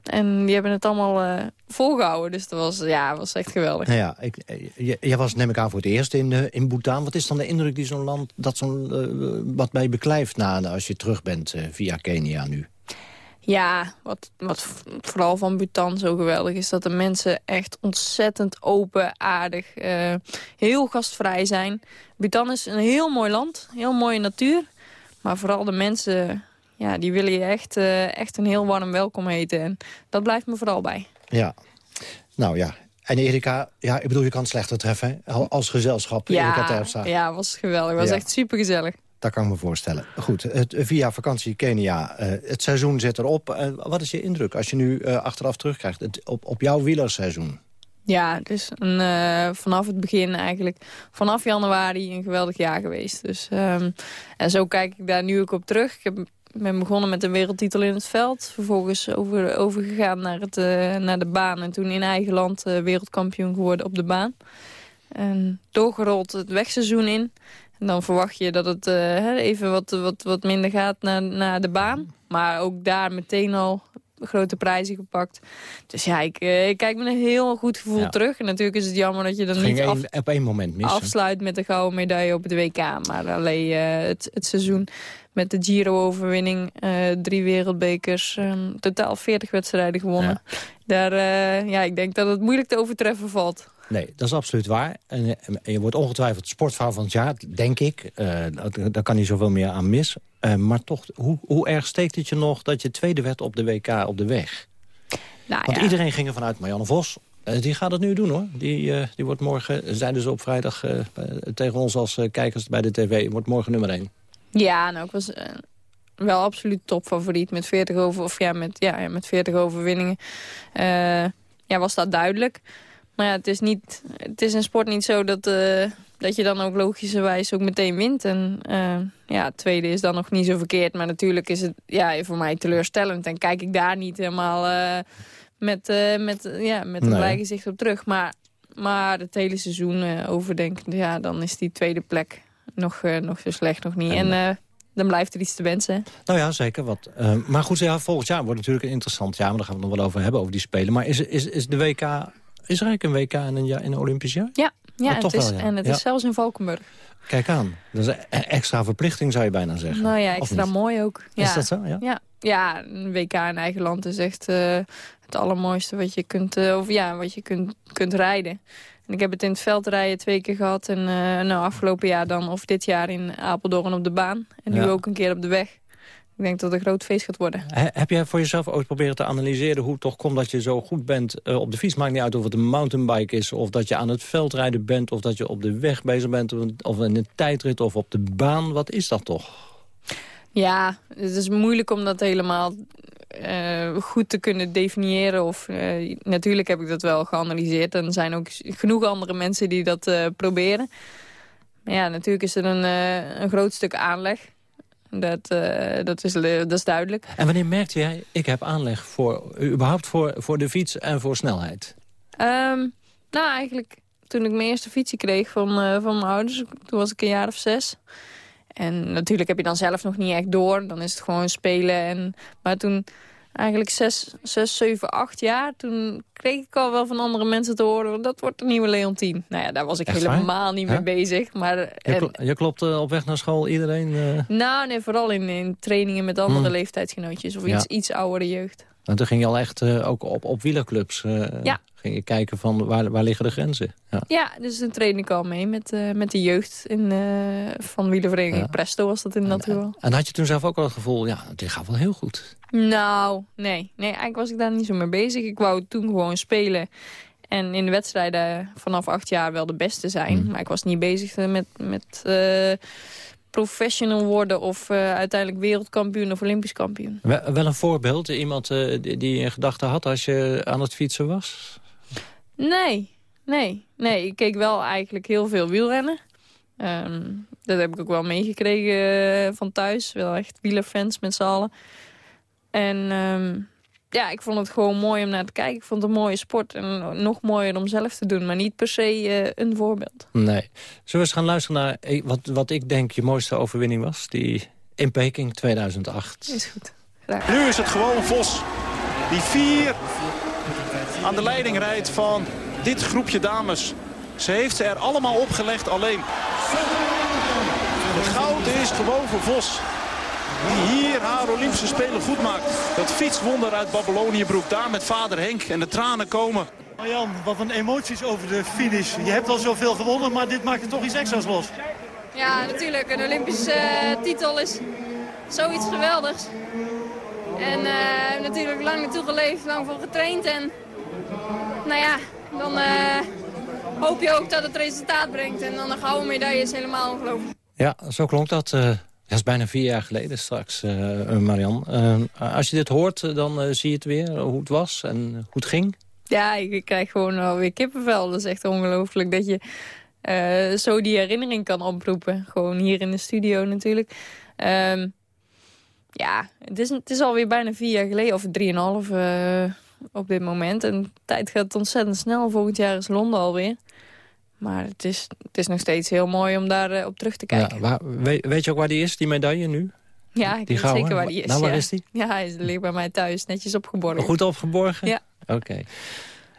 En die hebben het allemaal volgehouden. Dus dat was, ja, was echt geweldig. Nou ja, ik, jij was neem ik aan voor het eerst in, in Bhutan. Wat is dan de indruk die zo'n land, dat zo'n wat mij beklijft na, als je terug bent via Kenia nu? Ja, wat, wat vooral van Bhutan zo geweldig is... dat de mensen echt ontzettend open, aardig, uh, heel gastvrij zijn. Bhutan is een heel mooi land, heel mooie natuur. Maar vooral de mensen, ja, die willen je echt, uh, echt een heel warm welkom heten. En dat blijft me vooral bij. Ja, nou ja, en Erika, ja, ik bedoel, je kan het slechter treffen hè? als gezelschap. Ja, Erika Terpstra. ja, was geweldig. Het was Ja. echt super gezellig. Dat kan ik me voorstellen. Goed, het, via vakantie Kenia, uh, het seizoen zit erop. Uh, wat is je indruk als je nu uh, achteraf terugkrijgt het, op, op jouw wielerseizoen? Ja, een, uh, vanaf het begin eigenlijk, vanaf januari een geweldig jaar geweest. Dus, um, en zo kijk ik daar nu ook op terug. Ik heb, ben begonnen met een wereldtitel in het veld. Vervolgens over, overgegaan naar, het, naar de baan. En toen in eigen land wereldkampioen geworden op de baan. En doorgerold het wegseizoen in. En dan verwacht je dat het uh, even wat, wat, wat minder gaat naar, naar de baan. Maar ook daar meteen al grote prijzen gepakt. Dus ja, ik, uh, ik kijk met een heel goed gevoel Ja. terug. En natuurlijk is het jammer dat je dan niet af, op één moment afsluit met de gouden medaille op het WK. Maar alleen eh, het, het seizoen met de Giro-overwinning, eh, drie wereldbekers, eh, totaal 40 wedstrijden gewonnen. Daar, eh, ja, ik denk dat het moeilijk te overtreffen valt. Nee, dat is absoluut waar. En, eh, je wordt ongetwijfeld sportvrouw van het jaar, denk ik. Dat- daar kan niet zoveel meer aan mis. Maar toch, hoe, hoe erg steekt het je nog dat je tweede werd op de WK op de weg? Nou, Want ja. iedereen ging ervan uit, Marianne Vos, die gaat het nu doen hoor. Die, die wordt morgen, zeiden ze op vrijdag tegen ons als kijkers bij de tv, wordt morgen nummer één. Ja, nou, ik was eh, wel absoluut topfavoriet. Met 40, over, of ja, met, ja, ja, met 40 overwinningen uh, ja, was dat duidelijk. Maar ja, het is, niet, het is in sport niet zo dat, uh, dat je dan ook logischerwijs ook meteen wint. En ja, het tweede is dan nog niet zo verkeerd. Maar natuurlijk is het ja, voor mij teleurstellend. En kijk ik daar niet helemaal met, met, ja, met een nee. blij gezicht op terug. Maar, maar het hele seizoen overdenken, ja, dan is die tweede plek nog, nog zo slecht nog niet. En, en dan blijft er iets te wensen. Nou ja, zeker. Wat. Maar goed, ja, volgend jaar wordt natuurlijk een interessant jaar. Maar daar gaan we het nog wel over hebben, over die Spelen. Maar is, is, is de WK... Is er eigenlijk een WK in een, jaar, in een Olympisch jaar? Ja, ja, oh, het is, wel, ja. en het ja. is zelfs in Valkenburg. Kijk aan. Dat is een extra verplichting, zou je bijna zeggen. Nou ja, extra mooi ook. Ja. Is dat zo? Ja, ja. ja een WK in eigen land is echt uh, het allermooiste wat je kunt, uh, of ja, wat je kunt, kunt rijden. En ik heb het in het veldrijden twee keer gehad. En nou, afgelopen jaar dan, of dit jaar in Apeldoorn op de baan. En nu ja. ook een keer op de weg. Ik denk dat het een groot feest gaat worden. He, heb jij voor jezelf ooit proberen te analyseren hoe het toch komt dat je zo goed bent uh, op de fiets? Maakt niet uit of het een mountainbike is, of dat je aan het veldrijden bent... of dat je op de weg bezig bent, of in een tijdrit of op de baan. Wat is dat toch? Ja, het is moeilijk om dat helemaal uh, goed te kunnen definiëren. Of, uh, natuurlijk heb ik dat wel geanalyseerd. En er zijn ook genoeg andere mensen die dat uh, proberen. Maar ja, natuurlijk is er een, een groot stuk aanleg. Dat, dat, is, dat is duidelijk. En wanneer merkte jij, ik heb aanleg voor, überhaupt voor, voor de fiets en voor snelheid? Um, nou, eigenlijk toen ik mijn eerste fietsje kreeg van, van mijn ouders. Toen was ik een jaar of zes. En natuurlijk heb je dan zelf nog niet echt door. Dan is het gewoon spelen. En, maar toen, eigenlijk zes, zes, zeven, acht jaar... toen kreeg ik al wel van andere mensen te horen... dat wordt de nieuwe Leontien. Nou ja, daar was ik echt helemaal waar? niet mee bezig. Maar, Je, kl je klopt uh, op weg naar school iedereen? Uh... Nou, nee, vooral in, in trainingen met andere Hmm. leeftijdsgenootjes. Of Ja. iets, iets oudere jeugd. En toen ging je al echt uh, ook op, op wielerclubs. Ja. Ging kijken van waar, waar liggen de grenzen? Ja. Ja, dus toen trainde ik al mee met, uh, met de jeugd in, uh, van wielervereniging Ja. Presto was dat in dat geval. En had je toen zelf ook al het gevoel, ja, dit gaat wel heel goed. Nou, nee. nee. Eigenlijk was ik daar niet zo mee bezig. Ik wou toen gewoon spelen. En in de wedstrijden vanaf acht jaar wel de beste zijn. Hmm. Maar ik was niet bezig met, met uh, professional worden... of uh, uiteindelijk wereldkampioen of olympisch kampioen. Wel, een voorbeeld, iemand uh, die, die je in gedachten had als je aan het fietsen was? Nee, nee. Nee, ik keek wel eigenlijk heel veel wielrennen. Um, dat heb ik ook wel meegekregen uh, van thuis. Wel echt wielerfans met z'n allen. En um, ja, ik vond het gewoon mooi om naar te kijken. Ik vond het een mooie sport. En nog mooier om zelf te doen. Maar niet per se uh, een voorbeeld. Nee. Zullen we eens gaan luisteren naar eh, wat, wat ik denk je mooiste overwinning was? Die in Peking 2008. Is goed. Graag. Nu is het gewoon Vos. Die vier aan de leiding rijdt van dit groepje dames. Ze heeft ze er allemaal opgelegd alleen. Het goud is gewoon voor Vos. Die hier haar Olympische Spelen goed maakt. Dat fietswonder uit Babyloniëbroek. Daar met vader Henk. En de tranen komen. Marjan, wat een emoties over de finish. Je hebt al zoveel gewonnen, maar dit maakt er toch iets extra's los. Ja, natuurlijk. Een Olympische uh, titel is zoiets geweldigs. En uh, natuurlijk lang naartoe geleefd, lang voor getraind. En nou ja, dan uh, hoop je ook dat het resultaat brengt. En dan een gouden medaille is helemaal ongelooflijk. Ja, zo klonk dat. Uh, dat is bijna vier jaar geleden straks, Marian. als je dit hoort, dan zie je het weer, hoe het was en hoe het ging. Ja, ik krijg gewoon alweer kippenvel. Dat is echt ongelooflijk dat je uh, zo die herinnering kan oproepen. Gewoon hier in de studio natuurlijk. Um, ja, het is, het is alweer bijna vier jaar geleden, of drieënhalf uh, op dit moment. En de tijd gaat ontzettend snel. Volgend jaar is Londen alweer. Maar het is, het is nog steeds heel mooi om daar uh, op terug te kijken. Ja, waar, weet, weet, je ook waar die is, die medaille nu? Ja, ik die weet zeker waar die is. Nou, waar ja. is die? Ja, hij ligt bij mij thuis, netjes opgeborgen. Goed opgeborgen? Ja. Oké. Okay.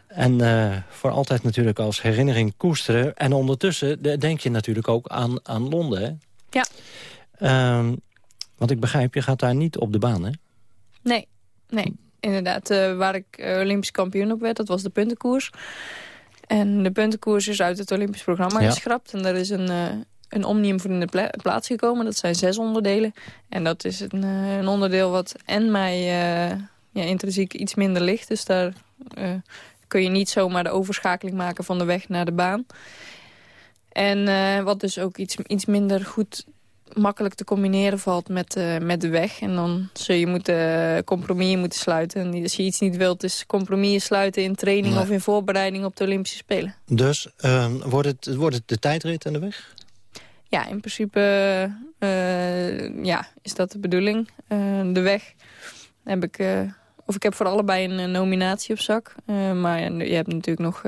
En uh, voor altijd natuurlijk als herinnering koesteren. En ondertussen denk je natuurlijk ook aan, aan Londen, hè? Ja. Um, want ik begrijp, je gaat daar niet op de baan, hè? Nee, nee. Inderdaad, uh, waar ik uh, Olympisch kampioen op werd, dat was de puntenkoers. En de puntenkoers is uit het Olympisch programma ja. geschrapt. En er is een, uh, een omnium voor in de pla plaats gekomen. Dat zijn zes onderdelen. En dat is een, een onderdeel wat en mij ja, intrinsiek iets minder ligt. Dus daar kun je niet zomaar de overschakeling maken van de weg naar de baan. En wat dus ook iets, iets minder goed makkelijk te combineren valt met, uh, met de weg. En dan zul je moeten compromissen moeten sluiten. En als je iets niet wilt, is compromissen sluiten in training of in voorbereiding op de Olympische Spelen. Dus uh, wordt, het, wordt het de tijdrit en de weg? Ja, in principe uh, ja, is dat de bedoeling. de weg heb ik... of ik heb voor allebei een nominatie op zak. maar je hebt natuurlijk nog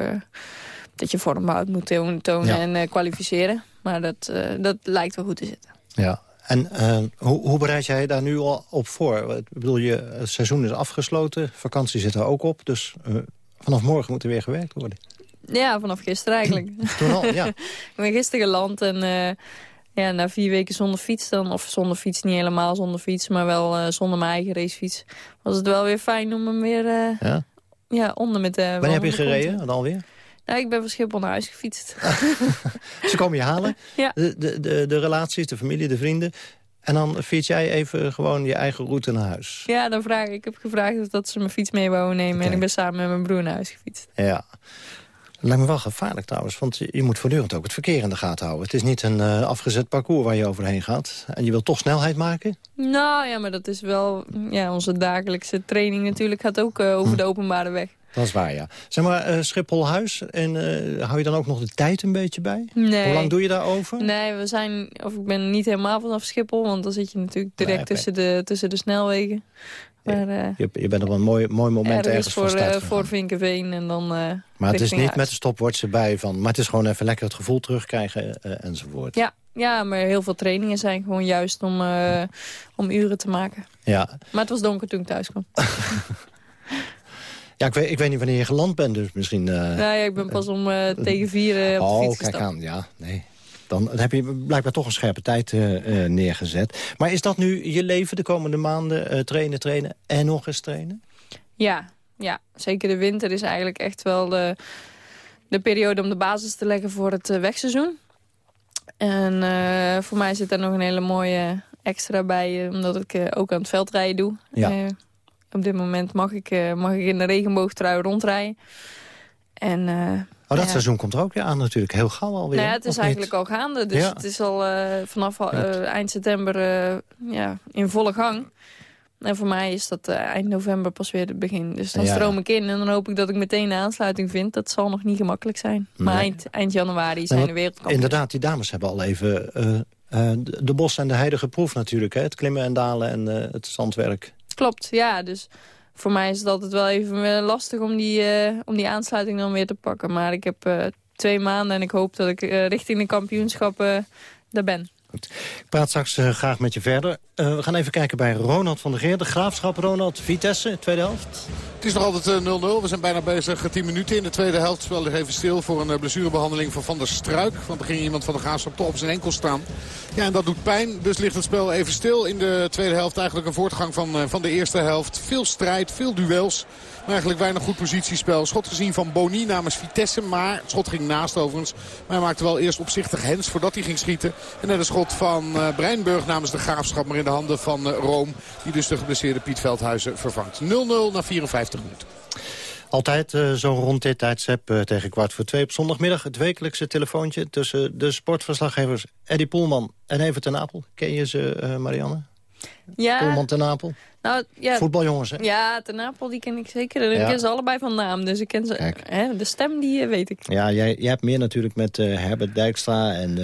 dat je vormbehoud moet tonen en kwalificeren. Maar dat, dat lijkt wel goed te zitten. Ja, en uh, hoe, hoe, bereid jij daar nu al op voor? Ik bedoel, je, het seizoen is afgesloten, vakantie zit er ook op. Dus uh, vanaf morgen moet er weer gewerkt worden. Ja, vanaf gisteren eigenlijk. Toen al, ja. ik ben gisteren geland en uh, ja, na vier weken zonder fiets dan... of zonder fiets, niet helemaal zonder fiets, maar wel zonder mijn eigen racefiets... was het wel weer fijn om hem weer ja? Ja, onder met... Wanneer heb je gereden dan alweer? Ja, ik ben van Schiphol naar huis gefietst. Ze komen je halen. Ja. De, de, de, de relaties, de familie, de vrienden. En dan fiets jij even gewoon je eigen route naar huis. Ja, dan vraag ik. Ik heb gevraagd of dat ze mijn fiets mee wouden nemen. En ik ben samen met mijn broer naar huis gefietst. Ja. Lijkt me wel gevaarlijk trouwens, want je moet voortdurend ook het verkeer in de gaten houden. Het is niet een uh, afgezet parcours waar je overheen gaat. En je wilt toch snelheid maken? Nou ja, maar dat is wel... Ja, onze dagelijkse training natuurlijk gaat ook uh, over hm. de openbare weg. Dat is waar, ja. Zeg maar, uh, Schiphol-huis, en uh, hou je dan ook nog de tijd een beetje bij? Nee. Hoe lang doe je daarover? Nee, we zijn, of ik ben niet helemaal vanaf Schiphol, want dan zit je natuurlijk direct tussen, de, tussen de snelwegen. Maar, uh, je, je, bent op een mooi, mooi moment ergens voor, voor voor Vinkenveen en dan Maar het is niet met de stopwatch erbij van... maar het is gewoon even lekker het gevoel terugkrijgen enzovoort. Ja, ja, maar heel veel trainingen zijn gewoon juist om, om uren te maken. Ja. Maar het was donker toen ik thuis kwam. Ja, ik weet, ik weet niet wanneer je geland bent, dus misschien... Uh, nou ja, ik ben pas om uh, tegen vier uh, op oh, de fiets kijk aan, ja, nee. Dan heb je blijkbaar toch een scherpe tijd neergezet. Maar is dat nu je leven de komende maanden? trainen, trainen en nog eens trainen? Ja, ja, zeker de winter is eigenlijk echt wel de, de periode om de basis te leggen voor het wegseizoen. En voor mij zit daar nog een hele mooie extra bij, omdat ik ook aan het veldrijden doe. Ja. Op dit moment mag ik, uh, mag ik in de regenboogtrui rondrijden. En, uh, oh, dat seizoen komt er ook weer aan natuurlijk. Heel gauw alweer. Nou ja, het is eigenlijk al gaande. Dus ja. het is al uh, vanaf eind september ja, in volle gang. En voor mij is dat eind november pas weer het begin. Dus dan stroom ik in en dan hoop ik dat ik meteen de aansluiting vind. Dat zal nog niet gemakkelijk zijn. Maar nee. eind, eind januari zijn de wereldkampioen. Inderdaad, die dames hebben al even de bos en de heide geproefd natuurlijk. Hè? Het klimmen en dalen en het zandwerk. Klopt, ja. Dus voor mij is het altijd wel even lastig om die, uh, om die aansluiting dan weer te pakken. Maar ik heb uh, twee maanden en ik hoop dat ik richting de kampioenschappen daar ben. Ik praat straks graag met je verder. we gaan even kijken bij Ronald van der Geer. De Graafschap Ronald Vitesse, tweede helft. Het is nog altijd 0-0. We zijn bijna bezig 10 minuten in de tweede helft. Spel ligt even stil voor een blessurebehandeling van Van der Struik. Van begin iemand van de Graafschap toch op zijn enkel staan. Ja, en dat doet pijn. Dus ligt het spel even stil in de tweede helft. Eigenlijk een voortgang van, van de eerste helft. Veel strijd, veel duels. Eigenlijk weinig goed positiespel. Schot gezien van Boni namens Vitesse. Maar het schot ging naast overigens. Maar hij maakte wel eerst opzichtig hens voordat hij ging schieten. En net een schot van uh, Breinburg namens de Graafschap. Maar in de handen van uh, Room. Die dus de geblesseerde Piet Veldhuizen vervangt. 0-0 na 54 minuten. Altijd uh, zo rond dit tijdstip tegen kwart voor twee op zondagmiddag... het wekelijkse telefoontje tussen de sportverslaggevers Eddie Poelman en Evert ten Apel. Ken je ze, Marianne? Ja. Poelman ten Apel? Nou, ja, Voetbaljongens, hè? Ja, ten Apel die ken ik zeker. En ik ken ze allebei van naam, dus ik ken ze. Hè, de stem die weet ik. Ja, jij, jij hebt meer natuurlijk met Herbert Dijkstra en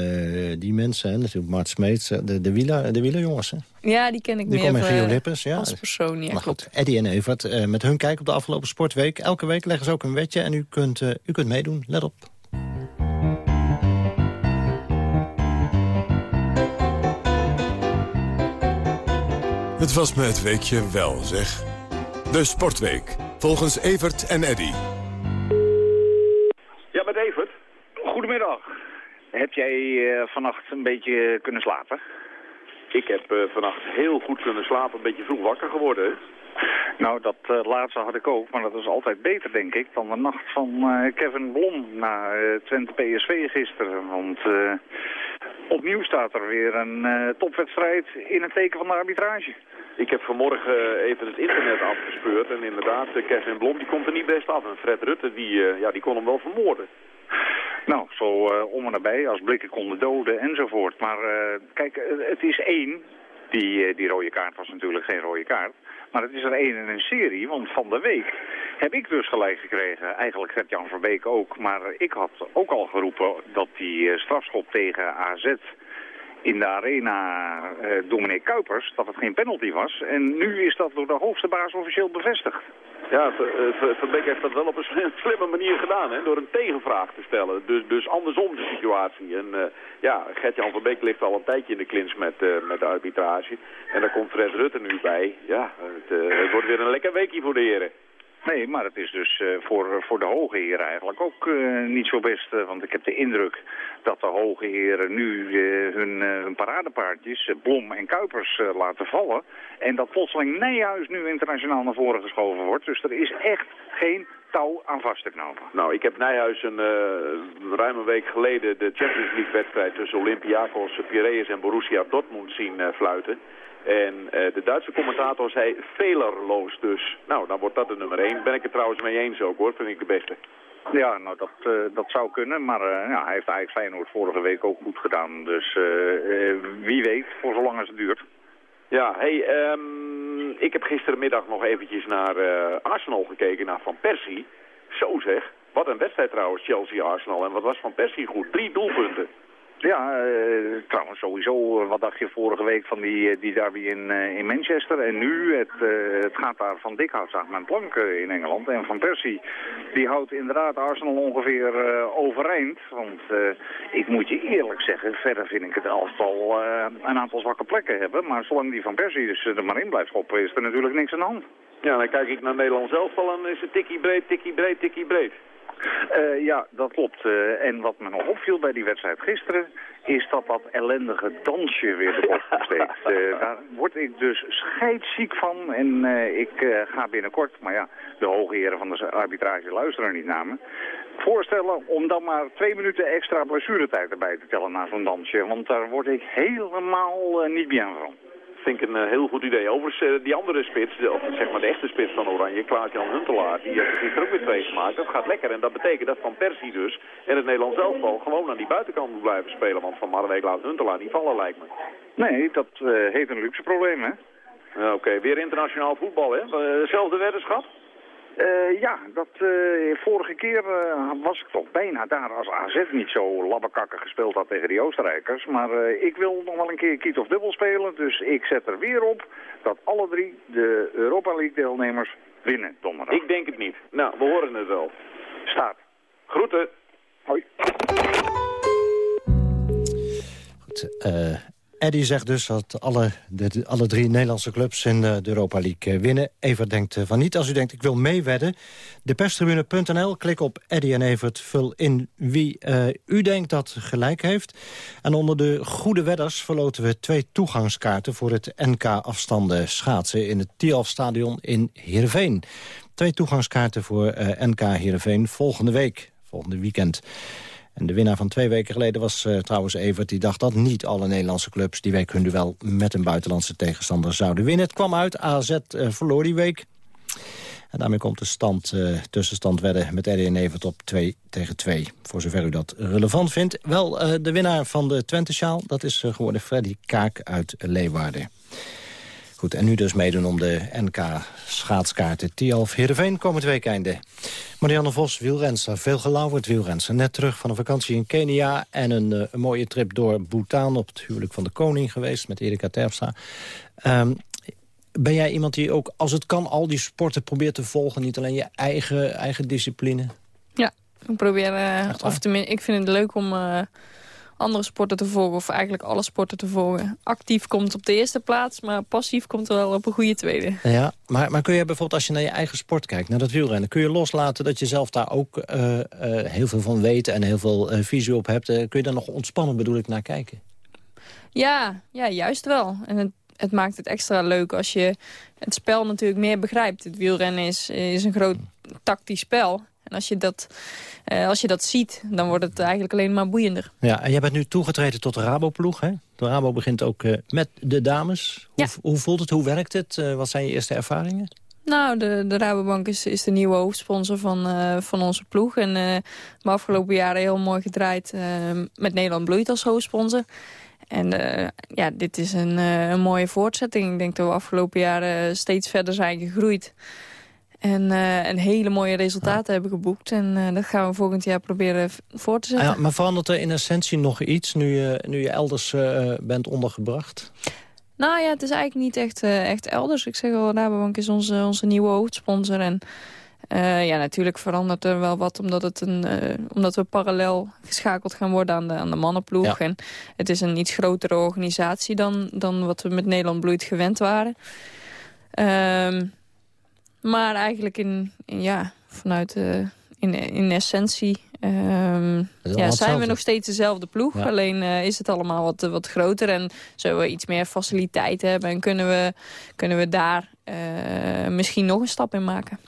die mensen. Hè? Natuurlijk Mart Smeets, de, de, wieler, de wielerjongens, hè? Ja, die ken ik die meer komen Gio Lippers, ja. als persoon. Ja, maar goed, Eddie en Evert, uh, met hun kijk op de afgelopen sportweek. Elke week leggen ze ook een wetje en u kunt, u kunt meedoen. Let op. Het was me het weekje wel, zeg. De Sportweek, volgens Evert en Eddy. Ja, met Evert. Goedemiddag. Heb jij uh, vannacht een beetje kunnen slapen? Ik heb uh, vannacht heel goed kunnen slapen, een beetje vroeg wakker geworden. Nou, dat uh, laatste had ik ook, maar dat is altijd beter, denk ik, dan de nacht van uh, Kevin Blom na Twente PSV gisteren. Want opnieuw staat er weer een topwedstrijd in het teken van de arbitrage. Ik heb vanmorgen even het internet afgespeurd en inderdaad, Kevin Blom die komt er niet best af. En Fred Rutte, die, ja, die kon hem wel vermoorden. Nou, zo uh, om en nabij, als blikken konden doden enzovoort. Maar uh, kijk, het is één. Die, die rode kaart was natuurlijk geen rode kaart. Maar het is er één in een serie, want van de week heb ik dus gelijk gekregen. Eigenlijk Gert-Jan Verbeek ook. Maar ik had ook al geroepen dat die strafschop tegen AZ in de arena uh, Dominic Kuipers dat het geen penalty was. En nu is dat door de hoogste officieel bevestigd. Ja, Van Beek heeft dat wel op een slimme manier gedaan, hè, door een tegenvraag te stellen. Dus, dus andersom de situatie. En uh, ja, Gert-Jan van Beek ligt al een tijdje in de klins met, uh, met de arbitrage. En daar komt Fred Rutte nu bij. Ja, het, het wordt weer een lekker weekje voor de heren. Nee, maar het is dus uh, voor, voor de hoge heren eigenlijk ook uh, niet zo best. Uh, want ik heb de indruk dat de hoge heren nu hun, hun paradepaardjes, Blom en Kuipers, laten vallen. En dat plotseling Nijhuis nu internationaal naar voren geschoven wordt. Dus er is echt geen touw aan vast te knopen. Nou, ik heb Nijhuis een ruime week geleden de Champions League wedstrijd tussen Olympiakos, Piraeus en Borussia Dortmund zien fluiten. En uh, de Duitse commentator zei velerloos dus. Nou, dan wordt dat de nummer 1. Ben ik het trouwens mee eens ook hoor, vind ik de beste. Ja, nou dat, uh, dat zou kunnen, maar uh, ja, hij heeft eigenlijk Feyenoord vorige week ook goed gedaan. Dus wie weet, voor zolang als het duurt. Ja, hey, um, ik heb gisterenmiddag nog eventjes naar Arsenal gekeken, naar Van Persie. Zo zeg, wat een wedstrijd trouwens, Chelsea-Arsenal. En wat was Van Persie goed, drie doelpunten. Ja, uh, trouwens sowieso, uh, wat dacht je vorige week van die, die derby in, uh, in Manchester. En nu, het, het gaat daar van Dikhout aan mijn plank in Engeland. En Van Persie, die houdt inderdaad Arsenal ongeveer overeind. Want ik moet je eerlijk zeggen, verder vind ik het elftal een aantal zwakke plekken hebben. Maar zolang die Van Persie dus er maar in blijft schoppen, is er natuurlijk niks aan de hand. Ja, dan kijk ik naar Nederland zelf en dan is het tikkie breed, tikkie breed, tikkie breed. Uh, ja, dat klopt. Uh, en wat me nog opviel bij die wedstrijd gisteren... is dat dat ellendige dansje weer de bocht steekt. Uh, daar word ik dus scheidsziek van. En ik ga binnenkort, maar ja, de hoge heren van de arbitrage luisteren niet naar me... voorstellen om dan maar twee minuten extra blessuretijd erbij te tellen na zo'n dansje. Want daar word ik helemaal niet bien van vind ik een uh, heel goed idee. Overigens, uh, die andere spits, of zeg maar de echte spits van Oranje, Klaas-Jan Huntelaar, die heeft er ook weer twee gemaakt. Dat gaat lekker en dat betekent dat Van Persie dus en het Nederlands elftal gewoon aan die buitenkant moet blijven spelen. Want Van Marwijk laat Huntelaar niet vallen, lijkt me. Nee, dat uh, heeft een luxe probleem, hè? Oké, okay. weer internationaal voetbal, hè? Dezelfde weddenschap? Uh, ja, dat, uh, vorige keer uh, was ik toch bijna daar als AZ niet zo labbekakken gespeeld had tegen die Oostenrijkers. Maar ik wil nog wel een keer kiet of dubbel spelen. Dus ik zet er weer op dat alle drie de Europa League deelnemers winnen donderdag. Ik denk het niet. Nou, we horen het wel. Staat. Groeten. Hoi. Goed, Eddie zegt dus dat alle, de, alle drie Nederlandse clubs in de Europa League winnen. Evert denkt van niet. Als u denkt, ik wil meewedden, deperstribune.nl. Klik op Eddie en Evert. Vul in wie uh, u denkt dat gelijk heeft. En onder de goede wedders verloten we twee toegangskaarten... voor het NK-afstanden schaatsen in het Tialf-stadion in Heerenveen. Twee toegangskaarten voor NK Heerenveen volgende week, volgende weekend. En de winnaar van twee weken geleden was uh, trouwens Evert. Die dacht dat niet alle Nederlandse clubs die week hun duel met een buitenlandse tegenstander zouden winnen. Het kwam uit, AZ uh, verloor die week. En daarmee komt de stand, uh, tussenstand wedden met Eddie Evert op 2 tegen 2. Voor zover u dat relevant vindt. Wel, de winnaar van de Twente-sjaal, dat is geworden Freddy Kaak uit Leeuwarden. Goed, en nu dus meedoen om de NK-schaatskaarten. Tialf Heerenveen komend weekende. Marianne Vos, wielrenster, veel gelauwerd wielrenster. Net terug van een vakantie in Kenia en een, uh, een mooie trip door Bhutan... op het huwelijk van de koning geweest met Erika Terpstra. Um, ben jij iemand die ook, als het kan, al die sporten probeert te volgen? Niet alleen je eigen, eigen discipline? Ja, ik probeer... Uh, of tenminste, ik vind het leuk om... Uh, andere sporten te volgen. Of eigenlijk alle sporten te volgen. Actief komt op de eerste plaats, maar passief komt wel op een goede tweede. Ja, maar, maar kun je bijvoorbeeld als je naar je eigen sport kijkt, naar dat wielrennen... kun je loslaten dat je zelf daar ook uh, uh, heel veel van weet en heel veel uh, visie op hebt? kun je daar nog ontspannen, bedoel ik, naar kijken? Ja, ja juist wel. En het, het maakt het extra leuk als je het spel natuurlijk meer begrijpt. Het wielrennen is, is een groot tactisch spel. Als je, dat, uh, als je dat ziet, dan wordt het eigenlijk alleen maar boeiender. Ja, en jij bent nu toegetreden tot de Rabo-ploeg, hè? De Rabo begint ook uh, met de dames. Hoe, ja. hoe voelt het, hoe werkt het? Uh, wat zijn je eerste ervaringen? Nou, de, de Rabobank is, is de nieuwe hoofdsponsor van, uh, van onze ploeg. En uh, de afgelopen jaren heel mooi gedraaid uh, met Nederland Bloeit als hoofdsponsor. En ja, dit is een, een mooie voortzetting. Ik denk dat we afgelopen jaren steeds verder zijn gegroeid. En een hele mooie resultaten hebben geboekt. En dat gaan we volgend jaar proberen voor te zetten. Ja, maar verandert er in essentie nog iets nu je, nu je elders bent ondergebracht? Nou ja, het is eigenlijk niet echt, echt elders. Ik zeg al, Rabobank is onze, onze nieuwe hoofdsponsor. En ja, natuurlijk verandert er wel wat omdat, het een, omdat we parallel geschakeld gaan worden aan de, aan de mannenploeg. Ja. En het is een iets grotere organisatie dan, dan wat we met Nederland Bloeit gewend waren. Um, maar eigenlijk in, in ja, vanuit in, in essentie Um, ja, zijn we nog steeds dezelfde ploeg. Ja. Alleen uh, is het allemaal wat, wat groter. En zullen we iets meer faciliteiten hebben. En kunnen we, kunnen we daar uh, misschien nog een stap in maken.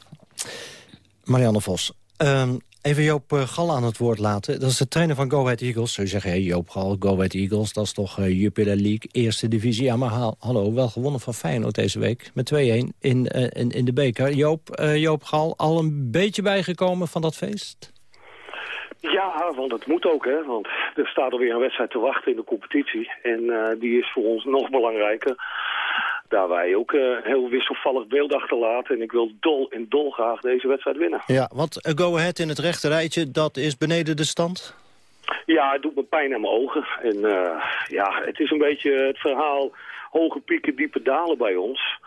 Marianne Vos, um, even Joop uh, Gal aan het woord laten. Dat is de trainer van Go Ahead Eagles. Zou zeggen, hey, Joop Gal, Go Ahead Eagles, dat is toch uh, Jupiler League, eerste divisie. Ja, maar ha hallo, wel gewonnen van Feyenoord deze week. Met 2-1 in, in, in de beker. Joop, Joop Gal, al een beetje bijgekomen van dat feest? Ja, want het moet ook, hè. Want er staat alweer een wedstrijd te wachten in de competitie. En uh, die is voor ons nog belangrijker. Daar wij ook uh, heel wisselvallig beeld achterlaten. En ik wil dol en dolgraag deze wedstrijd winnen. Ja, want uh, Go Ahead in het rechte rijtje, dat is beneden de stand? Ja, het doet me pijn aan mijn ogen. En ja, het is een beetje het verhaal hoge pieken, diepe dalen bij ons.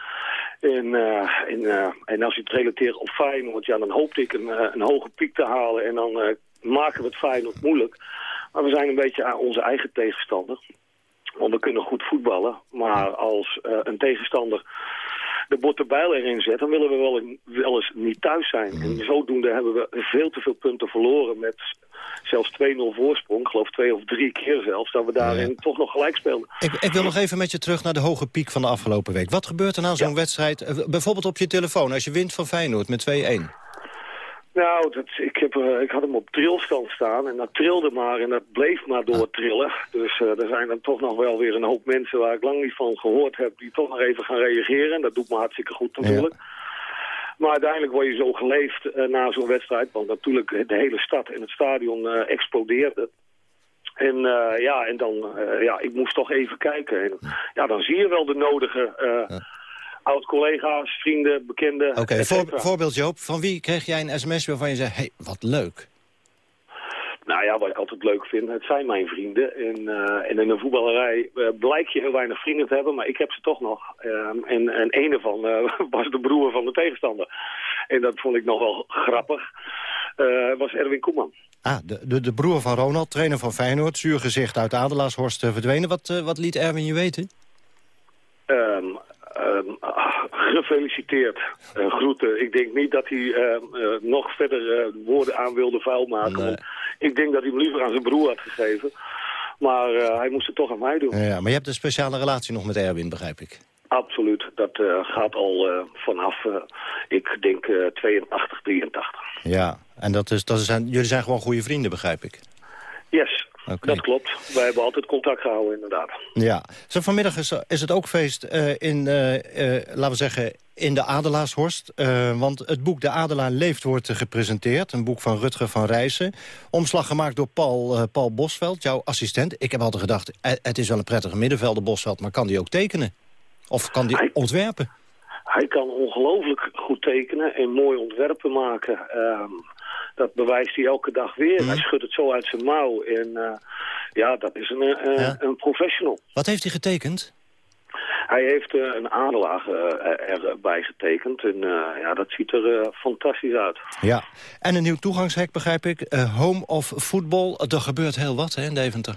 En, uh, en, uh, en als je het relateert op Feyenoord, ja, dan hoopte ik een, een hoge piek te halen. En dan maken we het Feyenoord moeilijk. Maar we zijn een beetje aan onze eigen tegenstander. Want we kunnen goed voetballen. Maar als uh, een tegenstander de botte bijl erin zet... dan willen we wel, wel eens niet thuis zijn. En zodoende hebben we veel te veel punten verloren... met zelfs 2-0 voorsprong. Ik geloof twee of drie keer zelfs. Dat we daarin toch nog gelijk speelden. Ik, ik, wil nog even met je terug naar de hoge piek van de afgelopen week. Wat gebeurt er nou zo'n ja. wedstrijd? Uh, bijvoorbeeld op je telefoon als je wint van Feyenoord met 2-1. Nou, dat, ik, heb, uh, ik had hem op trilstand staan en dat trilde maar en dat bleef maar doortrillen. Dus uh, er zijn dan toch nog wel weer een hoop mensen waar ik lang niet van gehoord heb... die toch nog even gaan reageren. En dat doet me hartstikke goed natuurlijk. Ja. Maar uiteindelijk word je zo geleefd uh, na zo'n wedstrijd. Want natuurlijk de hele stad en het stadion explodeerde. En ja, en dan, ja, ik moest toch even kijken. En ja, dan zie je wel de nodige... Ja oud-collega's, vrienden, bekenden. Oké, okay, voor, voorbeeld Joop. Van wie kreeg jij een sms waarvan je zei, hey, wat leuk? Nou ja, wat ik altijd leuk vind, het zijn mijn vrienden. En, uh, en in een voetballerij uh, blijkt je heel weinig vrienden te hebben, maar ik heb ze toch nog. Um, en, en een ervan was de broer van de tegenstander. En dat vond ik nog wel grappig. was Erwin Koeman. Ah, de, de, de, broer van Ronald, trainer van Feyenoord, zuurgezicht uit Adelaarshorst verdwenen. Wat, wat liet Erwin je weten? Um, uh, gefeliciteerd. Uh, groeten. Ik denk niet dat hij uh, nog verder woorden aan wilde vuil maken. Nee. Ik denk dat hij hem liever aan zijn broer had gegeven. Maar hij moest het toch aan mij doen. Ja, maar je hebt een speciale relatie nog met Erwin, begrijp ik. Absoluut. Dat gaat al vanaf, ik denk, 82, 83. Ja, en dat is, dat zijn, jullie zijn gewoon goede vrienden, begrijp ik. Yes, Okay. Dat klopt. Wij hebben altijd contact gehouden, inderdaad. Ja. Zo vanmiddag is, is het ook feest uh, in, uh, uh, laten we zeggen, in de Adelaarshorst. want het boek De Adelaar Leeft wordt gepresenteerd. Een boek van Rutger van Rijssen. Omslag gemaakt door Paul, Paul Bosveld, jouw assistent. Ik heb altijd gedacht, het is wel een prettige middenvelder Bosveld... maar kan die ook tekenen? Of kan die ontwerpen? Hij kan ongelooflijk goed tekenen en mooi ontwerpen maken... Ehm, dat bewijst hij elke dag weer. Mm. Hij schudt het zo uit zijn mouw. En uh, ja, dat is een, uh, ja. een professional. Wat heeft hij getekend? Hij heeft uh, een adelaar erbij getekend. En ja, dat ziet er fantastisch uit. Ja, en een nieuw toegangshek begrijp ik. home of football. Er gebeurt heel wat hè, in Deventer.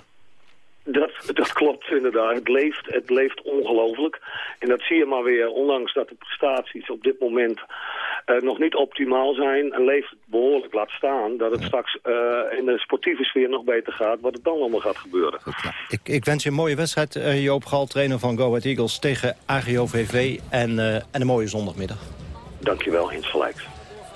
Dat, dat klopt inderdaad. Het leeft, het leeft ongelooflijk. En dat zie je maar weer, ondanks dat de prestaties op dit moment uh, nog niet optimaal zijn... en leeft het behoorlijk laat staan... dat het ja. straks uh, in de sportieve sfeer nog beter gaat... wat er dan allemaal gaat gebeuren. Goed, nou, ik, ik, wens je een mooie wedstrijd, uh, Joop Gal, trainer van Go Ahead Eagles... tegen AGOVV en, en een mooie zondagmiddag. Dankjewel, gelijks.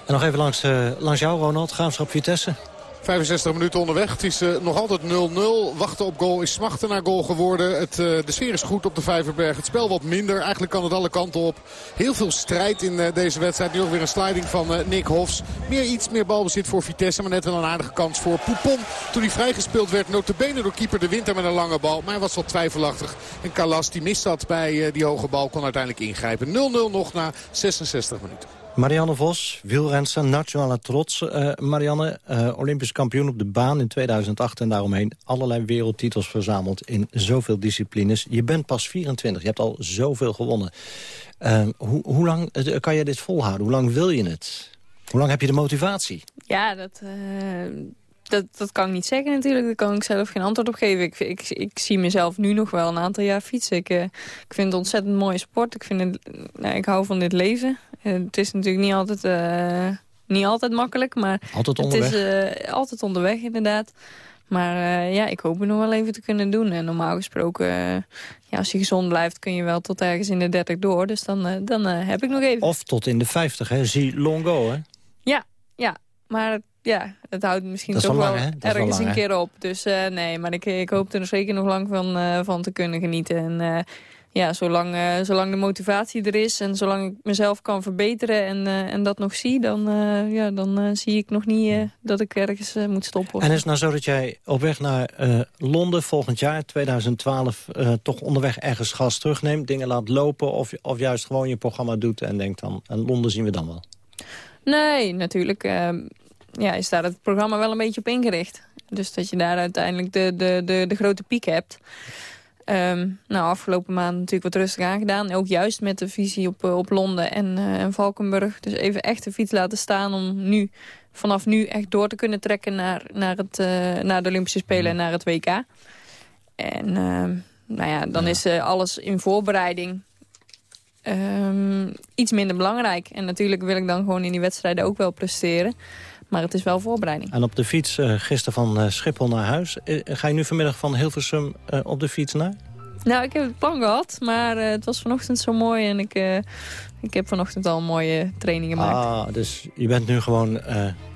En nog even langs, langs jou, Ronald, Graafschap Vitesse. 65 minuten onderweg. Het is uh, nog altijd 0-0. Wachten op goal is smachten naar goal geworden. Het, uh, de sfeer is goed op de Vijverberg. Het spel wat minder. Eigenlijk kan het alle kanten op. Heel veel strijd in uh, deze wedstrijd. Nu ook weer een sliding van Nick Hofs. Meer iets meer balbezit voor Vitesse. Maar net wel een aardige kans voor Poupon. Toen hij vrijgespeeld werd. Notabene door keeper de Winter met een lange bal. Maar hij was wat twijfelachtig. En Kalas die mist dat bij die hoge bal. Kon uiteindelijk ingrijpen. 0-0 nog na 66 minuten. Marianne Vos, wielrenster, nationale trots. Uh, Marianne, uh, Olympisch kampioen op de baan in 2008 en daaromheen allerlei wereldtitels verzameld in zoveel disciplines. Je bent pas 24, je hebt al zoveel gewonnen. Uh, hoe, hoe lang kan je dit volhouden? Hoe lang wil je het? Hoe lang heb je de motivatie? Ja, dat, dat, dat kan ik niet zeggen natuurlijk. Daar kan ik zelf geen antwoord op geven. Ik, ik, ik zie mezelf nu nog wel een aantal jaar fietsen. Ik, ik vind het ontzettend mooie sport. Ik, vind het, nou, ik hou van dit leven. Eh, het is natuurlijk niet altijd, uh, niet altijd makkelijk, maar altijd onderweg. het is altijd onderweg inderdaad. Maar ja, ik hoop het nog wel even te kunnen doen. En normaal gesproken, ja, als je gezond blijft, kun je wel tot ergens in de 30 door. Dus dan, dan heb ik nog even. Of tot in de 50, hè? Zie Longo, hè? Ja, ja. Maar ja, het houdt misschien toch wel, lang, ergens een keer op. Dus nee, maar ik, ik hoop er zeker nog lang van, van te kunnen genieten. En ja, zolang, uh, zolang de motivatie er is en zolang ik mezelf kan verbeteren en, uh, en dat nog zie, dan, uh, ja, dan zie ik nog niet dat ik ergens moet stoppen. En is het nou zo dat jij op weg naar Londen volgend jaar, 2012, toch onderweg ergens gas terugneemt, dingen laat lopen of, of juist gewoon je programma doet en denkt dan, en Londen zien we dan wel? Nee, natuurlijk ja, is daar het programma wel een beetje op ingericht. Dus dat je daar uiteindelijk de, de, de, de grote piek hebt. Um, nou, afgelopen maand natuurlijk wat rustig aangedaan. Ook juist met de visie op, eh, op Londen en, uh, en Valkenburg. Dus even echt de fiets laten staan om nu, vanaf nu echt door te kunnen trekken naar, naar, het, uh, naar de Olympische Spelen en naar het WK. En uh, nou ja, dan ja. is alles in voorbereiding um, iets minder belangrijk. En natuurlijk wil ik dan gewoon in die wedstrijden ook wel presteren. Maar het is wel voorbereiding. En op de fiets uh, gisteren van uh, Schiphol naar huis. Uh, ga je nu vanmiddag van Hilversum op de fiets naar? Nou, ik heb het plan gehad, maar het was vanochtend zo mooi. En ik, ik heb vanochtend al mooie training gemaakt. Ah, dus je bent nu gewoon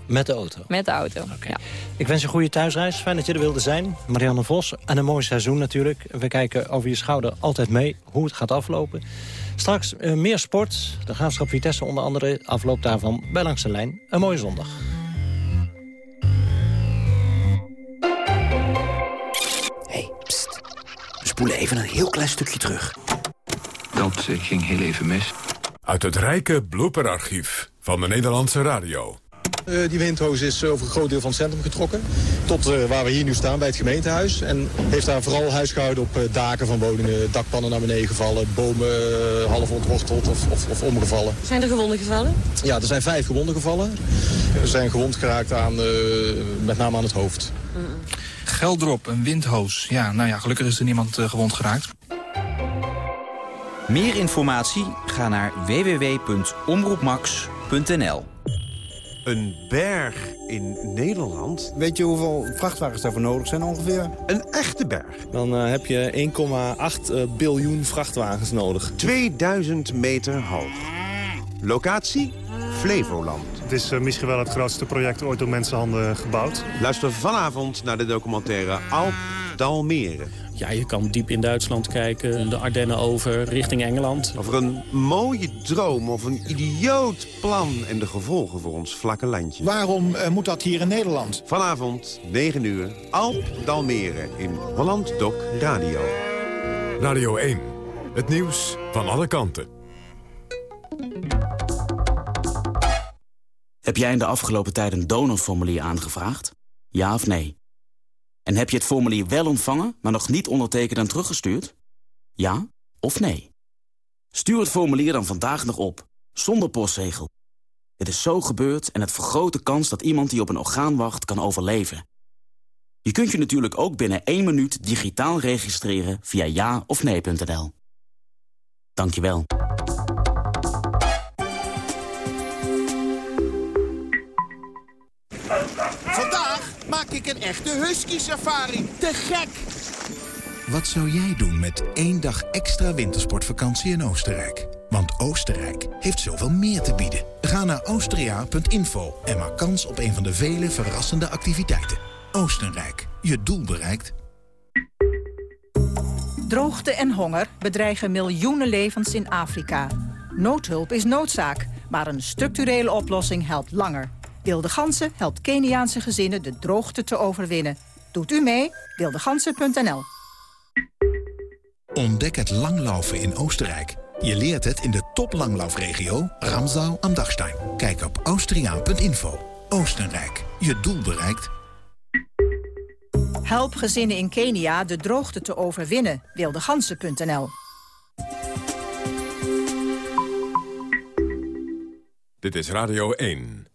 met de auto? Met de auto, ja. Ik wens je een goede thuisreis. Fijn dat je er wilde zijn. Marianne Vos. En een mooi seizoen natuurlijk. We kijken over je schouder altijd mee hoe het gaat aflopen. Straks meer sport. De Graafschap Vitesse onder andere. Afloop daarvan bij Langs de Lijn. Een mooie zondag. Spoelen even een heel klein stukje terug. Dat ging heel even mis. Uit het rijke blooperarchief van de Nederlandse radio. Uh, die windhoos is over een groot deel van het centrum getrokken. Tot uh, waar we hier nu staan, bij het gemeentehuis. En heeft daar vooral huisgehouden op uh, daken van woningen. Dakpannen naar beneden gevallen. Bomen half ontworteld of, of, of, omgevallen. Zijn er gewonden gevallen? Ja, er zijn vijf gewonden gevallen. Er zijn gewond geraakt aan, met name aan het hoofd. Geldrop, een windhoos. Ja, nou ja, gelukkig is er niemand uh, gewond geraakt. Meer informatie? Ga naar www.omroepmax.nl Een berg in Nederland. Weet je hoeveel vrachtwagens daarvoor nodig zijn ongeveer? Een echte berg. Dan uh, heb je 1,8 uh, biljoen vrachtwagens nodig. 2000 meter hoog. Locatie? Flevoland. Het is uh, misschien wel het grootste project ooit door mensenhanden gebouwd. Luister vanavond naar de documentaire Alp Dalmere. Ja, je kan diep in Duitsland kijken, de Ardennen over, richting Engeland. Over een mooie droom of een idioot plan en de gevolgen voor ons vlakke landje. Waarom uh, moet dat hier in Nederland? Vanavond, 9 uur, Alp Dalmere in Holland Doc Radio. Radio 1, het nieuws van alle kanten. Heb jij in de afgelopen tijd een donorformulier aangevraagd? Ja of nee? En heb je het formulier wel ontvangen, maar nog niet ondertekend en teruggestuurd? Ja of nee? Stuur het formulier dan vandaag nog op, zonder postzegel. Het is zo gebeurd en het vergroot de kans dat iemand die op een orgaan wacht kan overleven. Je kunt je natuurlijk ook binnen één minuut digitaal registreren via ja of nee.nl. Dankjewel. Maak ik een echte husky-safari. Te gek! Wat zou jij doen met één dag extra wintersportvakantie in Oostenrijk? Want Oostenrijk heeft zoveel meer te bieden. Ga naar austria.info en maak kans op een van de vele verrassende activiteiten. Oostenrijk, je doel bereikt. Droogte en honger bedreigen miljoenen levens in Afrika. Noodhulp is noodzaak, maar een structurele oplossing helpt langer. Wilde Gansen helpt Keniaanse gezinnen de droogte te overwinnen. Doet u mee? Wildegansen.nl Ontdek het langlaufen in Oostenrijk. Je leert het in de toplanglaufregio Ramsau am Dachstein. Kijk op austriaan.info. Oostenrijk, je doel bereikt. Help gezinnen in Kenia de droogte te overwinnen. Wildegansen.nl Dit is Radio 1.